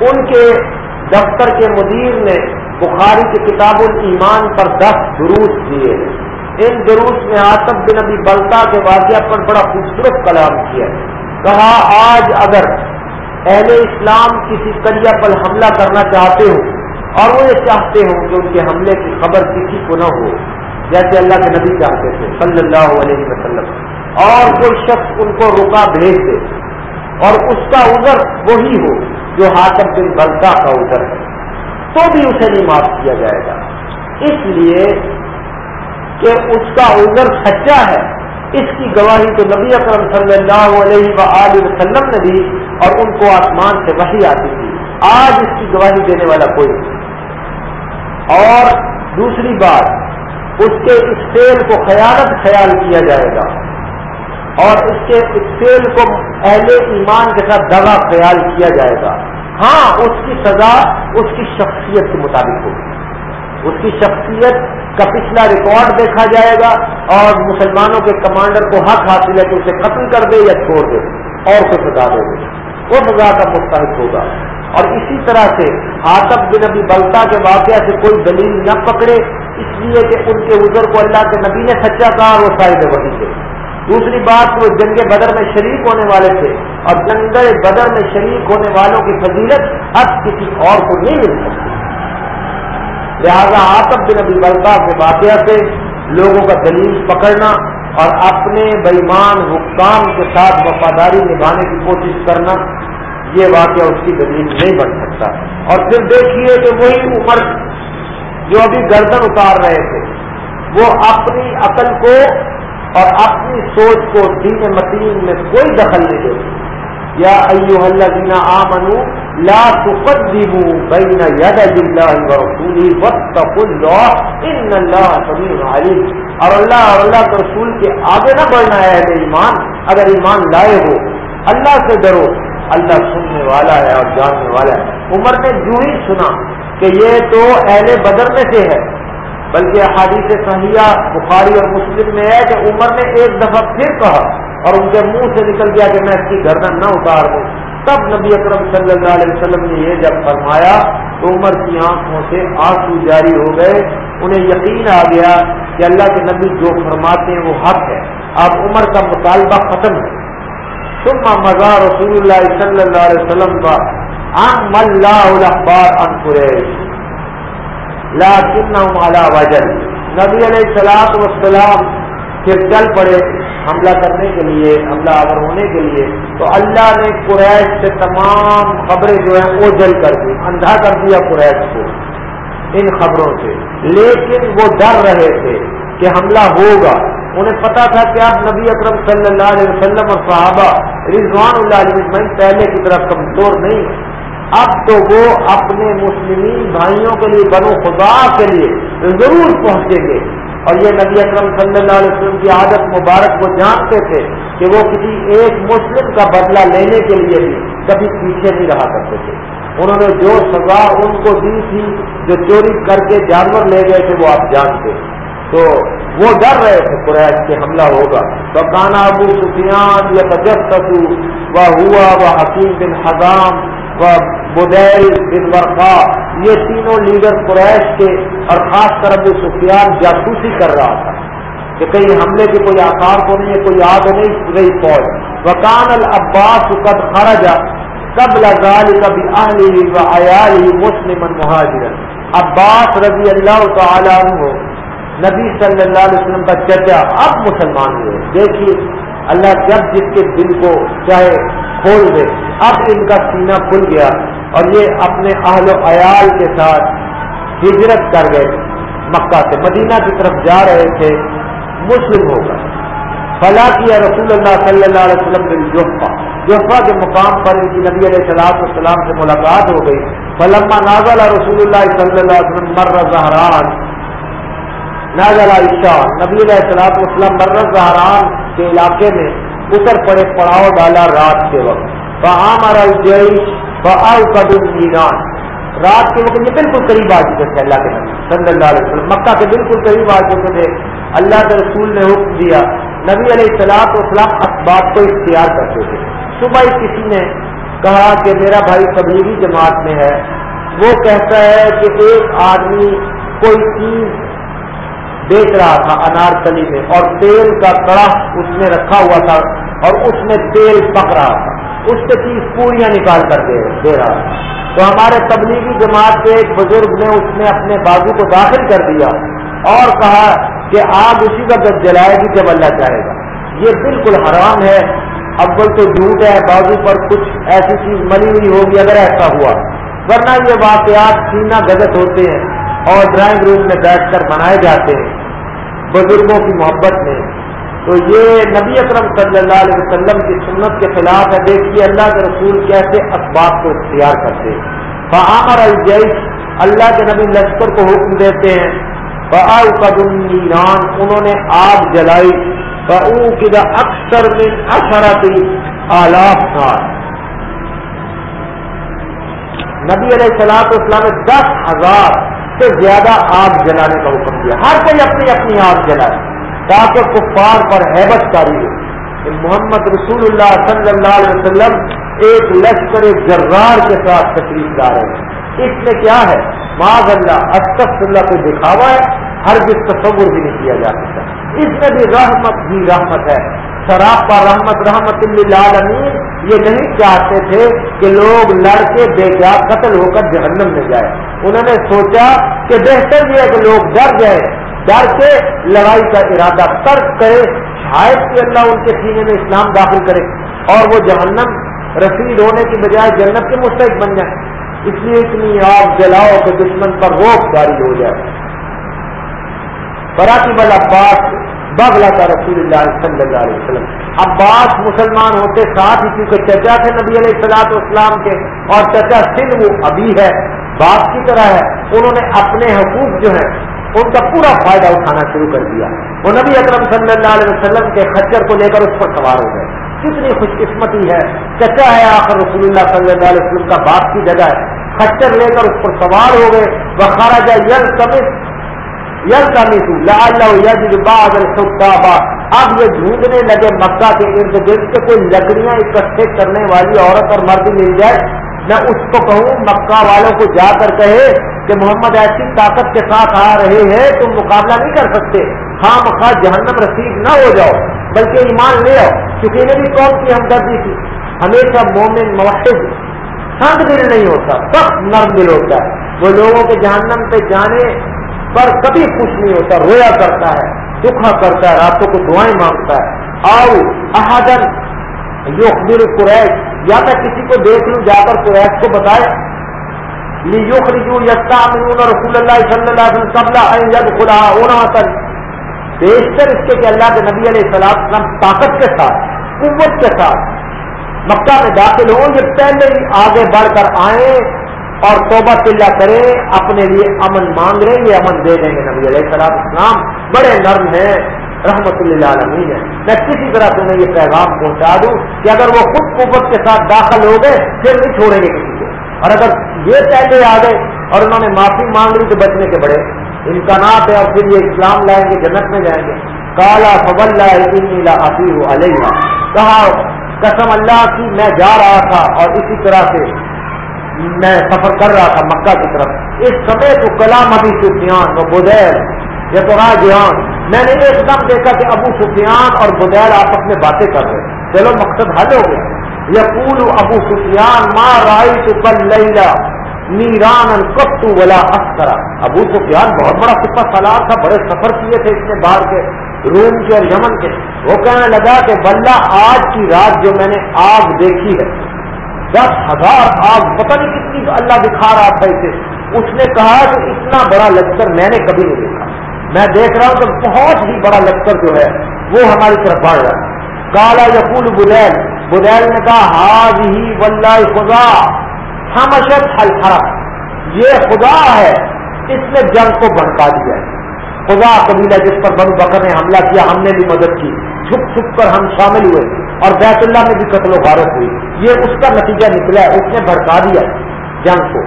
ان کے دفتر کے مدیر نے بخاری کے کتاب الایمان پر دس دروس دیے ہیں۔ ان دروس میں آصف بن ابھی بلتا کے واقعہ پر بڑا خوبصورت کلام کیا کہا، آج اگر اہل اسلام کسی کریا پر حملہ کرنا چاہتے ہوں اور وہ یہ چاہتے ہوں کہ ان کے حملے کی خبر کسی کو نہ ہو، جیسے اللہ کے نبی چاہتے تھے، صلی اللہ علیہ وسلم۔ اور کوئی شخص ان کو رکا بھیج دے، اور اس کا ادھر وہی ہو جو ہاتھ بن بلتا کا ادھر ہے، تو بھی اسے نہیں معاف کیا جائے گا۔ اس لیے کہ اس کا عذر سچا ہے، اس کی گواہی تو نبی اکرم صلی اللہ علیہ و وسلم نے دی اور ان کو آسمان سے وہی آتی تھی۔ آج اس کی گواہی دینے والا کوئی نہیں۔ اور دوسری بات، اس کے اس فیل کو خیالت خیال کیا جائے گا۔ اور اس کے اس فیل کو اہل ایمان کے ساتھ دگا خیال کیا جائے گا۔ ہاں اس کی سزا اس کی شخصیت کے مطابق ہوگی۔ اس کی شخصیت کا پچھلا ریکارڈ دیکھا جائے گا اور مسلمانوں کے کمانڈر کو حق حاصل ہے کہ اسے قتل کر دے یا چھوڑ دے۔ اور کو سزا دے دے۔ وہ سزا کا مستحق ہوگا۔ اور اسی طرح سے آتب بن ابھی بلتا کے واقعہ سے کوئی دلیل نہ پکڑے، اس لیے کہ ان کے عذر کو اللہ کے نبی نے سچا کہا اور وہ شاید وہی تھے۔ دوسری بات، وہ جنگ بدر میں شریک ہونے والے تھے۔ اور جنگ بدر میں شریک ہونے والوں کی فضیلت اب کسی اور کو نہیں مل سکتی۔ لہذا آتب بن ابھی بلتا کے واقعہ سے لوگوں کا دلیل پکڑنا اور اپنے بےمان حکام کے ساتھ وفاداری نبھانے کی کوشش کرنا، یہ واقعہ اس کی دلیل نہیں بن سکتا۔ اور پھر دیکھیے کہ وہی عمر جو ابھی گردن اتار رہے تھے، وہ اپنی عقل کو اور اپنی سوچ کو دین متین میں کوئی دخل نہیں دیتے یا ایو الذین آمنو لا تقدموا بین ید اللہ و رسولی واتقوا اللہ ان اللہ سمیع علیم اور اللہ اور اللہ کے رسول کے آگے نہ بڑھنا ہے اہل ایمان، اگر ایمان لائے ہو، اللہ سے ڈرو، اللہ سننے والا ہے اور جاننے والا ہے۔ عمر نے جو ہی سنا کہ یہ تو اہل بدر میں سے ہے، بلکہ حادیث صحیحہ بخاری اور مسلم میں ہے کہ عمر نے ایک دفعہ پھر کہا اور ان کے منہ سے نکل گیا کہ میں اس کی گردن نہ اتار دوں۔ تب نبی اکرم صلی اللہ علیہ وسلم نے یہ جب فرمایا تو عمر کی آنکھوں سے آنسو جاری ہو گئے۔ انہیں یقین آ گیا کہ اللہ کے نبی جو فرماتے ہیں وہ حق ہے۔ اب عمر کا مطالبہ ختم ہے۔ تم مزار رسول اللہ صلی اللہ علیہ وسلم کا ام اللہ لا وجل۔ نبی علیہ السلام وسلام پھر چل پڑے۔ حملہ کرنے کے لیے، حملہ آور ہونے کے لیے، تو اللہ نے قریش سے تمام خبریں جو ہیں وہ جل کر دی، اندھا کر دیا قریش کو ان خبروں سے۔ لیکن وہ ڈر رہے تھے کہ حملہ ہوگا۔ انہیں پتا تھا کہ آپ نبی اکرم صلی اللہ علیہ وسلم اور صحابہ رضوان اللہ علیہ وسلم پہلے کی طرح کمزور نہیں اب تو وہ اپنے مسلمین بھائیوں کے لیے، بنو خدا کے لیے ضرور پہنچیں گے۔ اور یہ نبی اکرم صلی اللہ علیہ وسلم کی عادت مبارک وہ جانتے تھے کہ وہ کسی ایک مسلم کا بدلہ لینے کے لیے بھی کبھی پیچھے نہیں رہا کرتے تھے۔ انہوں نے جو سزا ان کو دی تھی، جو چوری کر کے جانور لے گئے تھے، وہ آپ جانتے۔ تو وہ ڈر رہے تھے قریش کے حملہ ہوگا۔ تو کانا ابو سفیان یا تجسو وہ ہوا وہ حکیم بن حضام و بدیل بن ورقا یہ تینوں لیڈر قریش کے اور خاص کر ابو سفیان جاسوسی کر رہا تھا کہ کہیں حملے کے کوئی آکار کو نہیں ہے، کوئی آگ نہیں رہی فوج۔ وکان العباس قد خرجا کب لگال کبھی اہلی و عیالی مسلم عباس رضی اللہ تعالیٰ عنہ، نبی صلی اللہ علیہ وسلم کا چچا اب مسلمان ہوئے۔ دیکھیے، اللہ جب جس کے دل کو چاہے کھول دے، اب ان کا سینہ کھل گیا۔ اور یہ اپنے اہل و عیال کے ساتھ ہجرت کر گئے. مکہ سے مدینہ کی طرف جا رہے تھے، مسلم ہو گئے. فلا کیا رسول اللہ صلی اللہ علیہ وسلم بن جوفا جوفا کے مقام پر ان کی نبی علیہ السلام السلام سے ملاقات ہو گئی. فلما نازل رسول اللہ صلی اللہ علیہ وسلم مر زہران. نازل عائشہ، نبی علیہ السلام السلام مر زہران کے علاقے میں اتر پڑے، پڑاؤ ڈالا رات کے وقت. بہامر الجیش بقدم رات کے وقت یہ بالکل قریب آ چکے تھے اللہ کے نبی صلی اللہ علیہ وسلم۔ مکہ کے بالکل قریب آ چکے تھے۔ اللہ کے رسول نے حکم دیا۔ نبی علیہ السلام اسلام اسباب کو اختیار کرتے تھے۔ صبح ہی کسی نے کہا کہ میرا بھائی تبلیغی جماعت میں ہے۔ وہ کہتا ہے کہ ایک آدمی کوئی چیز بیچ رہا تھا انار کلی میں اور تیل کا کڑا اس میں رکھا ہوا تھا اور اس میں تیل پک رہا تھا۔ اس سے چیز پوریاں نکال کر دے دے رہا تو ہمارے تبلیغی جماعت کے ایک بزرگ نے اس میں اپنے بازو کو داخل کر دیا اور کہا کہ آگ اسی کا جب جلائے گی جب اللہ چاہے گا۔ یہ بالکل حرام ہے۔ اول تو جھوٹ ہے، بازو پر کچھ ایسی چیز ملی ہوئی ہوگی اگر ایسا ہوا۔ ورنہ یہ واقعات سینا گزت ہوتے ہیں اور ڈرائنگ روم میں بیٹھ کر بنائے جاتے ہیں۔ بزرگوں کی محبت میں تو یہ نبی اکرم صلی اللہ علیہ وسلم کی سنت کے خلاف ہے۔ دیکھیے اللہ کے رسول کیسے اسباب کو اختیار کرتے بآمر الجیش اللہ کے نبی لشکر کو حکم دیتے ہیں۔ بآل قدم ایران انہوں نے آگ جلائی۔ بہو کی اکثر میں اشرتی آلاف سال۔ نبی علیہ السلام اسلام نے دس ہزار سے زیادہ آگ جلانے کا حکم دیا۔ ہر کوئی اپنی اپنی آگ جلائے۔ تاکہ کفار پر حیبت کاری ہو محمد رسول اللہ صلی اللہ علیہ وسلم ایک لشکر جرار کے ساتھ تشریف لا رہے ہیں۔ اس میں کیا ہے؟ معاذ اللہ اشرف اللہ کو دکھاوا ہے ہر جس تصور بھی نہیں کیا جا سکتا۔ اس میں بھی رحمت بھی رحمت ہے۔ شراب کا رحمت رحمت اللہ امین یہ نہیں چاہتے تھے کہ لوگ لڑکے بے جا قتل ہو کر جہنم میں جائے انہوں نے سوچا کہ بہتر یہ ہے کہ لوگ ڈر جائیں۔ ڈر کے لڑائی کا ارادہ ترک کرے، شاید کہ اللہ ان کے سینے میں اسلام داخل کرے اور وہ جہنم رسید ہونے کی بجائے جنت کے مستحق بن جائے اس لیے اتنی آگ جلاؤ کہ دشمن پر روک جاری ہو جائے۔ براتی بل عباس بغلا کا رسول اللہ صلی اللہ علیہ وسلم۔ عباس مسلمان ہوتے ساتھ ہی کیونکہ چچا تھے نبی علیہ السلاط اسلام کے اور چچا سن وہ ابھی ہے، باپ کی طرح ہے۔ انہوں نے اپنے حقوق جو ہیں ان کا پورا فائدہ اٹھانا شروع کر دیا۔ وہ نبی اکرم صلی اللہ علیہ وسلم کے خچر کو لے کر اس پر سوار ہو گئے۔ کتنی خوش قسمتی ہے۔ چچا ہے آخر رسول اللہ صلی اللہ علیہ وسلم کا باپ کی جگہ ہے۔ خچر لے کر اس پر سوار ہو گئے۔ وہ خارا یل سمت یل اب یہ ڈھونڈنے لگے مکہ کے ارد گرد سے کوئی لکڑیاں اکٹھے کرنے والی عورت اور مرد مل جائے۔ میں اس کو کہوں، مکہ والوں کو جا کر کہے کہ محمد ایسی طاقت کے ساتھ آ رہے ہیں، تم مقابلہ نہیں کر سکتے۔ ہاں مکہ جہنم رسید نہ ہو جاؤ، بلکہ ایمان لے آؤ۔ کیونکہ انہیں بھی قوم کی ہمدردی تھی۔ ہمیشہ مومن موحد سنگ دل نہیں ہوتا، سخت نرم دل ہوتا ہے۔ وہ لوگوں کے جہنم پہ جانے پر کبھی خوش نہیں ہوتا، رویا کرتا ہے، دکھا کرتا ہے، راتوں کو دعائیں مانگتا ہے۔ آؤ احادن جو قریش، یا میں کسی کو دیکھ لوں، جا کر قریش کو بتائے۔ یستا رسول اللہ صلی اللہ علیہ وسلم خدا اونا کر بیشتر اس کے کہ اللہ کے نبی علیہ السلام طاقت کے ساتھ، قوت کے ساتھ مکہ میں داخل ہوں، یہ پہلے ہی آگے بڑھ کر آئیں اور توبہ تلا کریں، اپنے لیے امن مانگ رہے یہ امن دے دیں گے نبی علیہ السلام۔ اسلام بڑے نرم ہیں رحمت اللہ عالمین ہے۔ میں کسی طرح تمہیں یہ پیغام پہنچا دوں کہ اگر وہ خود قوت کے ساتھ داخل ہو گئے، پھر نہیں چھوڑیں گے کسی کو۔ اور اگر یہ پہلے آ گئے اور انہوں نے معافی مانگ لی تو بچنے کے بڑے۔ امکانات ہیں اور پھر یہ اسلام لائیں گے، جنت میں جائیں گے۔ کالا فبل علیہ کہا، قسم اللہ کی میں جا رہا تھا اور اسی طرح سے میں سفر کر رہا تھا مکہ کی طرف۔ اس سمے تو کلام ابھی سفیان و بدیل، یہ تو میں نے ایک دم دیکھا کہ ابو سفیان اور بدیل آپس میں باتیں کر رہے۔ چلو مقصد حل ہو گیا۔ یقول ابو سفیان ماں رائی تو کل نیران کتو ولا اخترا ابو سفیان بہت بڑا سپر سلاد تھا، بڑے سفر کیے تھے اس نے باہر کے، روم کے اور یمن کے۔ وہ کہنے لگا کہ بلّہ آج کی رات جو میں نے آگ دیکھی ہے، دس ہزار آگ، پتہ نہیں کتنی اللہ دکھا رہا تھا اسے۔ اس نے کہا کہ اتنا بڑا لشکر میں نے کبھی نہیں دیکھا۔ میں دیکھ رہا ہوں کہ بہت ہی بڑا لشکر جو ہے، وہ ہماری طرف بڑھ رہا ہے۔ کالا یقول بدیل بدیل نے کہا ہاج ہی ولہ خدا ہم اشد حل یہ خدا ہے، اس نے جنگ کو بھڑکا دیا ہے۔ خدا قبیلہ جس پر بنو بکر نے حملہ کیا، ہم نے بھی مدد کی۔ چھپ چھپ کر ہم شامل ہوئے۔ اور بیت اللہ میں بھی قتل و غارت ہوئی۔ یہ اس کا نتیجہ نکلا ہے اس نے بھڑکا دیا جنگ کو۔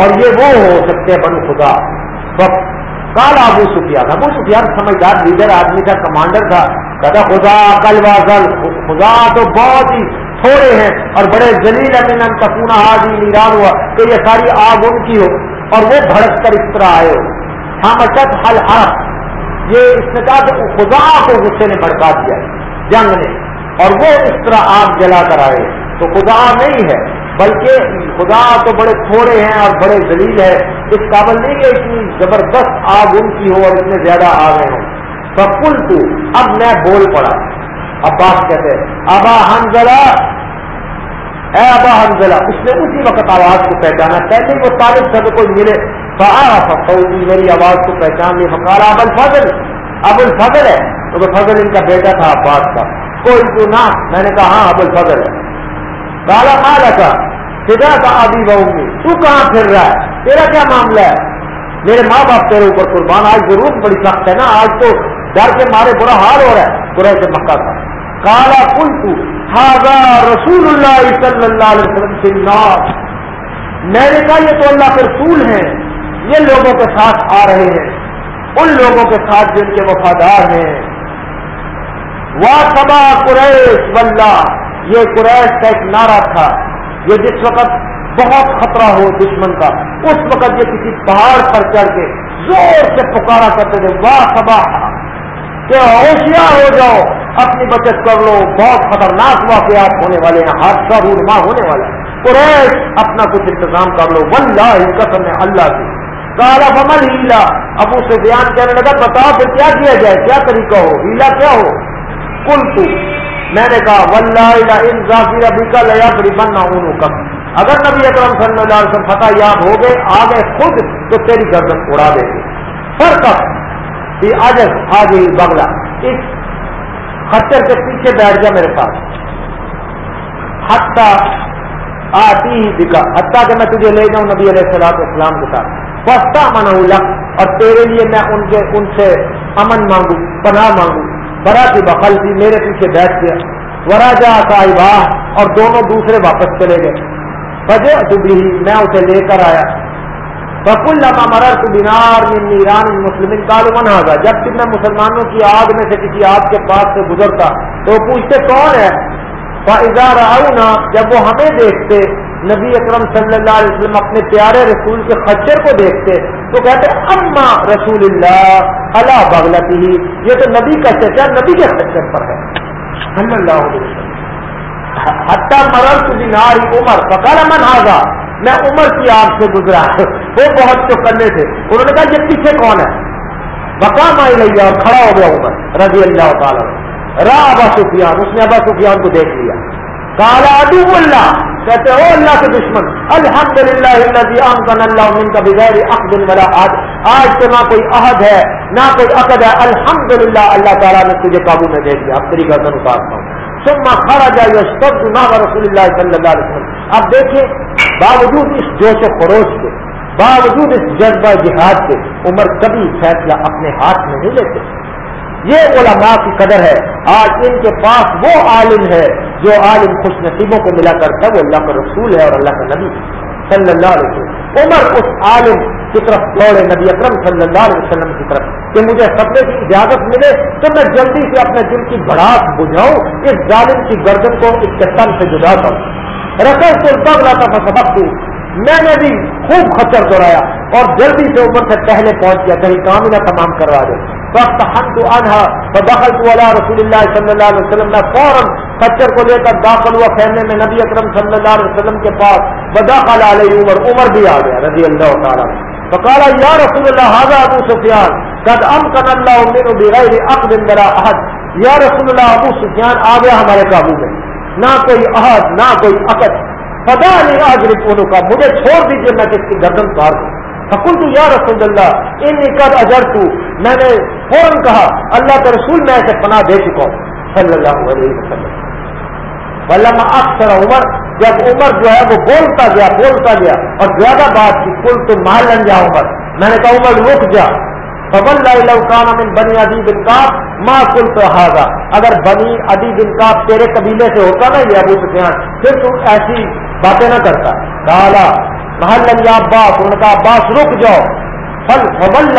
اور یہ وہ ہو سکتے ہیں خدا۔ کال ابو سفیان۔ ابو سفیان سمجھدار لیڈر، آدمی تھا، کمانڈر تھا۔ کہتا، خدا کل وازل خدا تو بہت ہی تھوڑے ہیں اور بڑے زلیل امین تکونا آج ہی نیران ہوا کہ یہ ساری آگ ان کی ہو اور وہ بھڑک کر اس طرح آئے ہو۔ ہم اشد حل حرف۔ یہ اس نے کہا کہ خدا کو غصے نے بھڑکا دیا جنگ نے۔ اور وہ اس طرح آگ جلا کر آئے۔ تو خدا نہیں ہے، بلکہ خدا تو بڑے تھوڑے ہیں اور بڑے دلیل ہے اس قابل نہیں کہ اتنی زبردست آگ ان کی ہو اور اتنے زیادہ آ گئے ہوں۔ تو تو اب میں بول پڑا۔ اب بات کہتے ابا حنزلہ. اے ابا حنزلہ، اس نے اسی وقت آواز کو پہچانا، پہلے وہ طالب سب کو ملے میری آواز کو پہچان لی مکالا ابل فضل ابل فضل ہے، تو فضل ان کا بیٹا تھا، عباس کا۔ کوئی تو نہ، میں نے کہا ہاں ابو الفضل ہے۔ کالا کالا کا فدا کا ابھی بہو میں تو کہاں پھر رہا ہے؟ تیرا کیا معاملہ ہے؟ میرے ماں باپ تیرے اوپر قربان، آج ضرور بڑی سخت ہے نا، آج تو ڈر کے مارے برا حال ہو رہا ہے برے سے مکہ کا۔ کالا کل تو ہاضا رسول اللہ صلی اللہ علیہ وسلم سے میں نے کہا، یہ تو اللہ کے رسول ہیں، یہ لوگوں کے ساتھ آ رہے ہیں، ان لوگوں کے ساتھ جن کے وفادار ہیں. سبا قریش ولہ یہ قریش کا ایک نعرہ تھا، یہ جس وقت بہت خطرہ ہو دشمن کا، اس وقت یہ کسی پہاڑ پر چڑھ کے زور سے پکارا کرتے تھے واہ سبا کہ ہوشیار ہو جاؤ، اپنی بچت کر لو، بہت خطرناک واقعات ہونے والے ہیں، حادثہ رونما ہونے والا ہے۔ قریش اپنا کچھ انتظام کر لو ولہ قسم ہے اللہ کی۔ کالا فمل ہیلا؟ اب اسے بیان کرنے لگا بتاؤ پھر کیا کیا جائے، کیا طریقہ ہو، ہیلا کیا ہو؟ کل میں نے کہا ولہ ان ذاکر ابھی کا لیا بری بننا ہوں کم اگر نبی اکرم صلی اللہ علیہ وسلم فتح یاد ہو گئے، آ گئے خود، تو تیری گردن اڑا دے گی فرق یہ آج آج ہی بگلا اس خچر کے پیچھے بیٹھ گیا میرے پاس حتہ آتی ہی دکھا حتیٰ کہ میں تجھے لے جاؤں نبی علیہ السلام اسلام کے ساتھ۔ پستا من اور تیرے لیے میں ان کے، ان سے امن مانگوں، پناہ مانگوں۔ برا کی بخل تھی میرے پیچھے بیٹھ گیا۔ ورا جا صاحبہ اور دونوں دوسرے واپس چلے گئے۔ بجے ڈبی میں اسے لے کر آیا۔ بکل لما مرر تو بینار ایران مسلم کالمن آگا جبکہ میں مسلمانوں کی آگ میں سے کسی آگ کے پاس سے گزرتا تو پوچھتے، کون ہے؟ اظہار آؤ جب وہ ہمیں دیکھتے، نبی اکرم صلی اللہ علیہ وسلم اپنے پیارے رسول کے خچر کو دیکھتے تو کہتے، اما رسول اللہ اللہ بغلتی ہی یہ تو نبی کا چچا نبی کے خچر پر ہے۔ صلی اللہ علیہ وسلم۔ حتیٰ مرر ناری عمر پکڑ من آگا میں عمر کی آگ سے گزرا۔ وہ بہت تو کرنے تھے۔ انہوں نے کہا، یہ پیچھے کون ہے؟ بکا مائی لیا اور کھڑا ہو گیا عمر، رضی اللہ تعالیٰ را ابا سفیان، اس نے ابا سفیان کو دیکھ لیا۔ کالا ادو اللہ! کہتے ہو اللہ کے دشمن! الحمد للہ اللہ کا بغیر عقد والا آج آج تو نہ کوئی عہد ہے، نہ کوئی عقد ہے۔ الحمد للہ اللہ تعالیٰ نے تجھے قابو میں دیکھ لیا اب تیری گردن اتارتا ہوں سما کھڑا جائے سب رسول اللہ صلی اللہ علیہ وسلم. اب دیکھیں، باوجود اس جوش و خروش کے، باوجود اس جذبہ جہاد کے، عمر کبھی فیصلہ اپنے ہاتھ میں نہیں لیتے. یہ علماء کی قدر ہے، آج ان کے پاس وہ عالم ہے جو عالم خوش نصیبوں کو ملا کرتا ہے وہ اللہ کا رسول ہے اور اللہ کا نبی صلی اللہ علیہ وسلم. عمر اس عالم کی طرف دوڑے نبی اکرم صلی اللہ علیہ وسلم کی طرف کہ مجھے سپنے کی اجازت ملے تو میں جلدی سے اپنے دل کی بڑھاس بجھاؤں، اس ظالم کی گردن کو اس کے تن سے جدا کروں رقص کو بگ لاتا تھا سبق میں نے بھی خوب خچر دوڑایا اور جلدی سے اوپر سے پہلے پہنچ گیا، کہیں کام نہ تمام کروا دے۔ وقت ہم تو انہا تو دخل تو اللہ رسول اللہ صلی اللہ علیہ وسلم، میں فوراً خچر کو لے کر داخل ہوا خیمے میں نبی اکرم صلی اللہ علیہ وسلم کے پاس۔ بداخل علیہ عمر عمر بھی آ گیا، رضی اللہ تعالیٰ تو کالا یا رسول اللہ حاضر ابو سفیان، قد ام کن اللہ امین بغیر عقد بلا عہد یا رسول اللہ، ابو سفیان، آ گیا ہمارے قابو میں۔ نہ کوئی عہد نہ کوئی عقد۔ پتا نہیں آج رپورٹوں کا مجھے چھوڑ دیجیے میں کس کی گردن پار دوں۔ حکم تو یا رسول اللہ ان نکل اجر تو میں نے فوراً کہا، اللہ کے رسول میں ایسے پناہ دے چکا ہوں۔ صلی اللہ علیہ وسلم۔ علامہ اکثر عمر جب عمر جو ہے وہ بولتا گیا بولتا گیا، اور زیادہ بات کی کل تو مال لن جا عمر۔ میں نے کہا، عمر رک جا۔ فبل من بنی ادی بن کاف ماں کل تو ہاگا اگر بنی ادی بن کاف تیرے قبیلے سے ہوتا نا یہ ابو سفیان، پھر تو ایسی باتیں نہ کرتا۔ کالا محل عباس ان کا عباس، رک جاؤ۔ فل فبل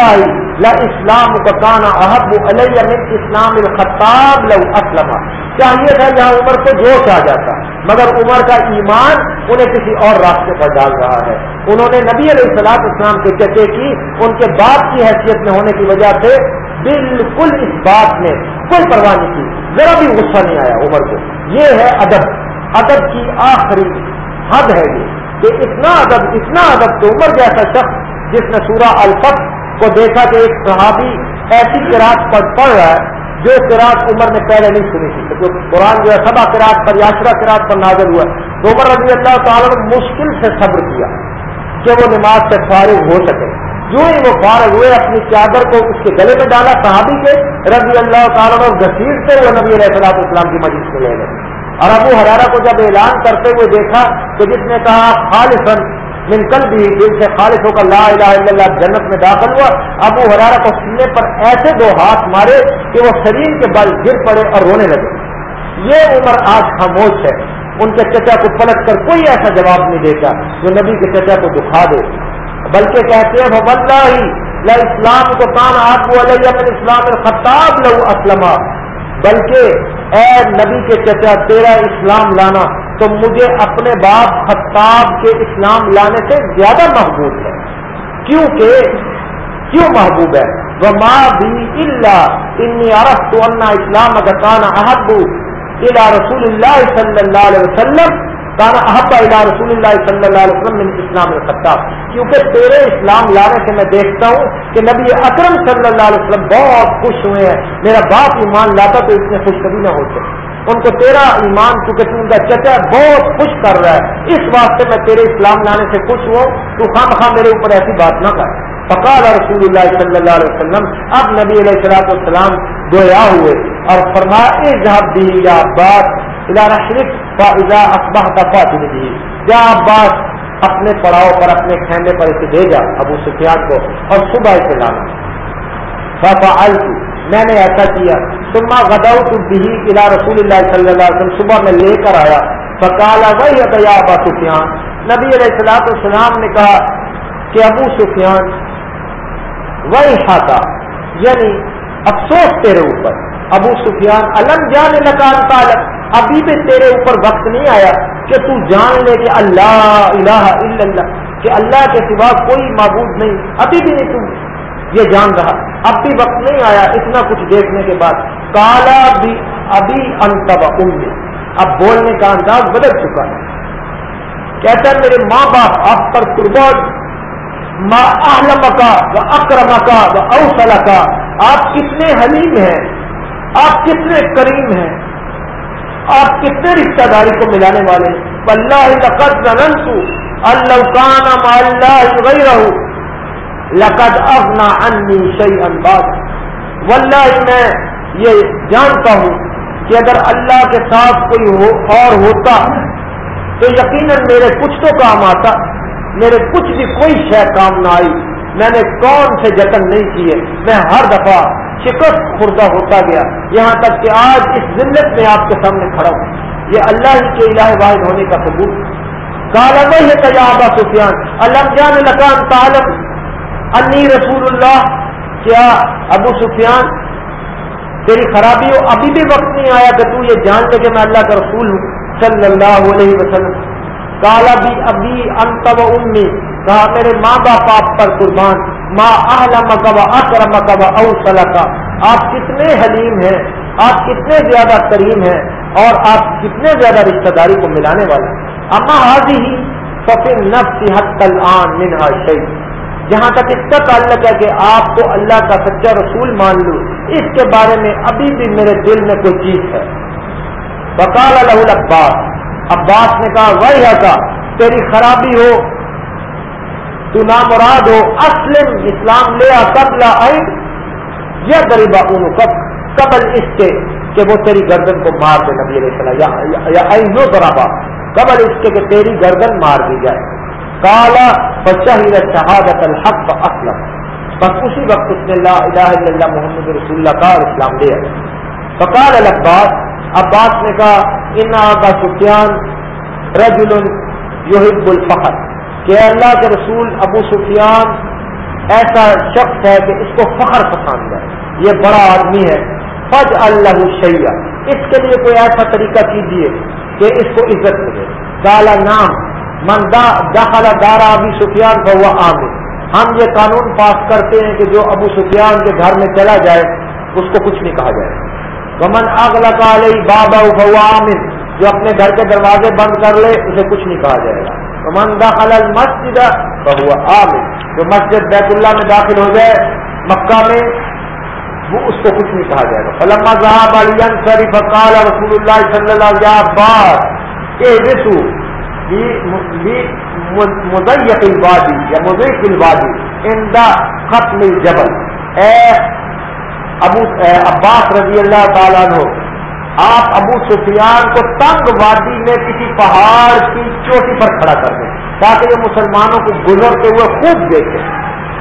لا اسلام کا کانا احب علیہ من اسلام الخطاب لو اسلم چاہیے تھا جہاں عمر کو جوش آ جاتا؟ مگر عمر کا ایمان انہیں کسی اور راستے پر ڈال رہا ہے۔ انہوں نے نبی علیہ السلاط اسلام کے چچے کی، ان کے باپ کی حیثیت میں ہونے کی وجہ سے بالکل اس بات میں کوئی پرواہ نہیں کی۔ ذرا بھی غصہ نہیں آیا عمر کو۔ یہ ہے ادب۔ ادب کی آخری حد ہے یہ کہ اتنا ادب اتنا ادب تو عمر جیسا شخص جس نے سورہ الفت کو دیکھا کہ ایک صحابی ایسی کراط پر پڑھ رہا ہے جو کراط عمر نے پہلے نہیں سنی تھی جو قرآن جو ہے سبا کراط پر یاشرا کراط پر نازل ہوا تو عمر رضی اللہ تعالیٰ نے مشکل سے صبر کیا کہ وہ نماز سے فارغ ہو سکے۔ جو ہی وہ فارغ ہوئے، اپنی چادر کو اس کے گلے میں ڈالا، صحابی کے رضی اللہ تعالیٰ نے گھسیٹتے ہوئے نبی علیہ السلام اسلام کی مجلس میں لے گئے۔ اور ابو حرارا کو جب اعلان کرتے ہوئے دیکھا تو جس نے کہا خالصن من کل بھی دل سے خالص ہو کر لا الہ الا اللہ جنت میں داخل ہوا، ابو حرارا کو سننے پر ایسے دو ہاتھ مارے کہ وہ شریر کے بل گر پڑے اور رونے لگے۔ یہ عمر آج خاموش ہے۔ ان کے چچا کو پلٹ کر کوئی ایسا جواب نہیں دیتا جو نبی کے چچا کو دکھا دے۔ بلکہ کہتے ہیں اللہ ہی اسلام کو کان آپ علیہ اسلام الخطاب لو اسلم بلکہ اے نبی کے چچا، تیرا اسلام لانا تو مجھے اپنے باپ خطاب کے اسلام لانے سے زیادہ محبوب ہے۔ کیونکہ کیوں محبوب ہے؟ وہ ماں بھی اللہ انی عرف تو اسلام اگر احب الا رسول اللہ صلی اللہ علیہ وسلم۔ کانا احب الا رسول اللہ صلی اللہ علیہ وسلم اسلام الخطاب۔ کیونکہ تیرے اسلام لانے سے میں دیکھتا ہوں کہ نبی اکرم صلی اللہ علیہ وسلم بہت خوش ہوئے ہیں۔ میرا باپ ایمان لاتا تو اتنے خوش کبھی نہ ہوتے ان کو تیرا ایمان کیونکہ تم کا چچا بہت خوش کر رہا ہے۔ اس واسطے میں تیرے اسلام لانے سے خوش ہوں۔ تو خام خواہ میرے اوپر ایسی بات نہ کر۔ فقال رسول اللہ صلی اللہ علیہ وسلم، اب نبی علیہ السلاط السلام گویا ہوئے اور فرمائے جہاں دی یا بات ادارہ شریف فاضا اخبا دفاع دی جا عباس، اپنے پڑاؤ پر، اپنے کھینے پر اسے بھیجا ابو سفیان کو اور صبح اسے لانا۔ فافا میں نے ایسا کیا۔ سما غداؤ بھی الا رسول اللہ صلی اللہ علیہ وسلم، صبح میں لے کر آیا۔ فکالا وہی یا ابا سفیان؟ نبی علیہ السلاط السلام نے کہا کہ، ابو سفیان وہی خاتا یعنی افسوس تیرے اوپر۔ ابو سفیان، الم جان لکان تعلق ابھی بھی تیرے اوپر وقت نہیں آیا کہ تو جان لے کہ اللہ، الہ الا اللہ، کہ اللہ کے سوا کوئی معبود نہیں۔ ابھی بھی نہیں تم یہ جان رہا۔ اب بھی وقت نہیں آیا اتنا کچھ دیکھنے کے بعد۔ کالا بھی ابھی انتبا ام اب بولنے کا انداز بدل چکا ہے۔ کہتا ہے میرے ماں باپ، آپ پر قربان۔ ماں اہلم کا وہ اکرم کا وہ اوسلا کا آپ کتنے حلیم ہیں۔ آپ کتنے کریم ہیں۔ آپ کتنے رشتہ داری کو ملانے والے۔ اللہ لقد اللہ اللہ رہو لقد افنا انی شعی انداز واللہ میں یہ جانتا ہوں کہ اگر اللہ کے ساتھ کوئی ہو اور ہوتا تو یقیناً میرے کچھ تو کام آتا، میرے کچھ بھی کوئی شے کام نہ آئی۔ میں نے کون سے جتن نہیں کیے؟ میں ہر دفعہ شکست خوردہ ہوتا گیا۔ یہاں تک کہ آج اس ذلت میں آپ کے سامنے کھڑا ہوں۔ یہ اللہ ہی کے الہ واحد ہونے کا ثبوت۔ کالم ہے تجابہ سفیان، علم جان لکان تعلم۔ انی رسول اللہ، کیا ابو سفیان؟ تیری خرابی ہو، ابھی بھی وقت نہیں آیا کہ تو یہ جان لے کہ میں اللہ کا رسول ہوں، صلی اللہ علیہ وسلم۔ کالا بھی ابھی انت و امی۔ کہا، میرے ماں باپ آپ پر قربان۔ ماں اہل مکبا اکرم مکبا او کا آپ کتنے حلیم ہیں، آپ کتنے زیادہ کریم ہیں اور آپ کتنے زیادہ رشتہ داری کو ملانے والے اما حاضی ہی ففر نفس حد کل آن منہا شہید جہاں تک اس کا تعلق ہے کہ آپ کو اللہ کا سچا رسول مان لوں اس کے بارے میں ابھی بھی میرے دل میں کوئی چیز ہے بکال الح عباس عباس نے کہا وہی کا تیری خرابی ہو تو نامراد ہو اسلم اسلام لے قبل یا غریبا ان قبل اس کے کہ وہ تیری گردن کو مار دے نبی علیہ السلام یا برابا قبل اس کے کہ تیری گردن مار دی جائے کالا بشہر شہادت الحق اسلم بس اسی وقت اس نے اللہ الہ الا اللہ محمد رسول اللہ کا اور اسلام لے آئے فقال العباس، عباس نے کہا، ان کا سفیان رجل یحب الفخر. کہ اللہ کے رسول، ابو سفیان ایسا شخص ہے کہ اس کو فخر پسند ہے۔ یہ بڑا آدمی ہے۔ فج اللہ شیعہ اس کے لیے کوئی ایسا طریقہ کیجیے کہ اس کو عزت ملے۔ کالا نام من داخلہ دارا ابھی سفیان کا ہوا عامر ہم یہ قانون پاس کرتے ہیں کہ جو ابو سفیان کے گھر میں چلا جائے، اس کو کچھ نہیں کہا جائے۔ ومن اگلا کا علیہ بابا ہوا عامر جو اپنے گھر کے دروازے بند کر لے، اسے کچھ نہیں کہا جائے گا۔ ومن داخل المسجد ہوا عامر جو مسجد بیت اللہ میں داخل ہو جائے، مکہ میں، وہ اس کو کچھ نہیں کہا جائے گا۔ فلما صاحب علی شریف قال رسول اللہ صلی اللہ علیہ وسلم مزیق الوادی یا مزیق الوادی ان دا ختم الجبل. اے ابو عباس رضی اللہ تعالیٰ عنہ، آپ ابو سفیان کو تنگ وادی میں کسی پہاڑ کی چوٹی پر کھڑا کر دیں تاکہ یہ مسلمانوں کو گزرتے ہوئے خوب دیکھیں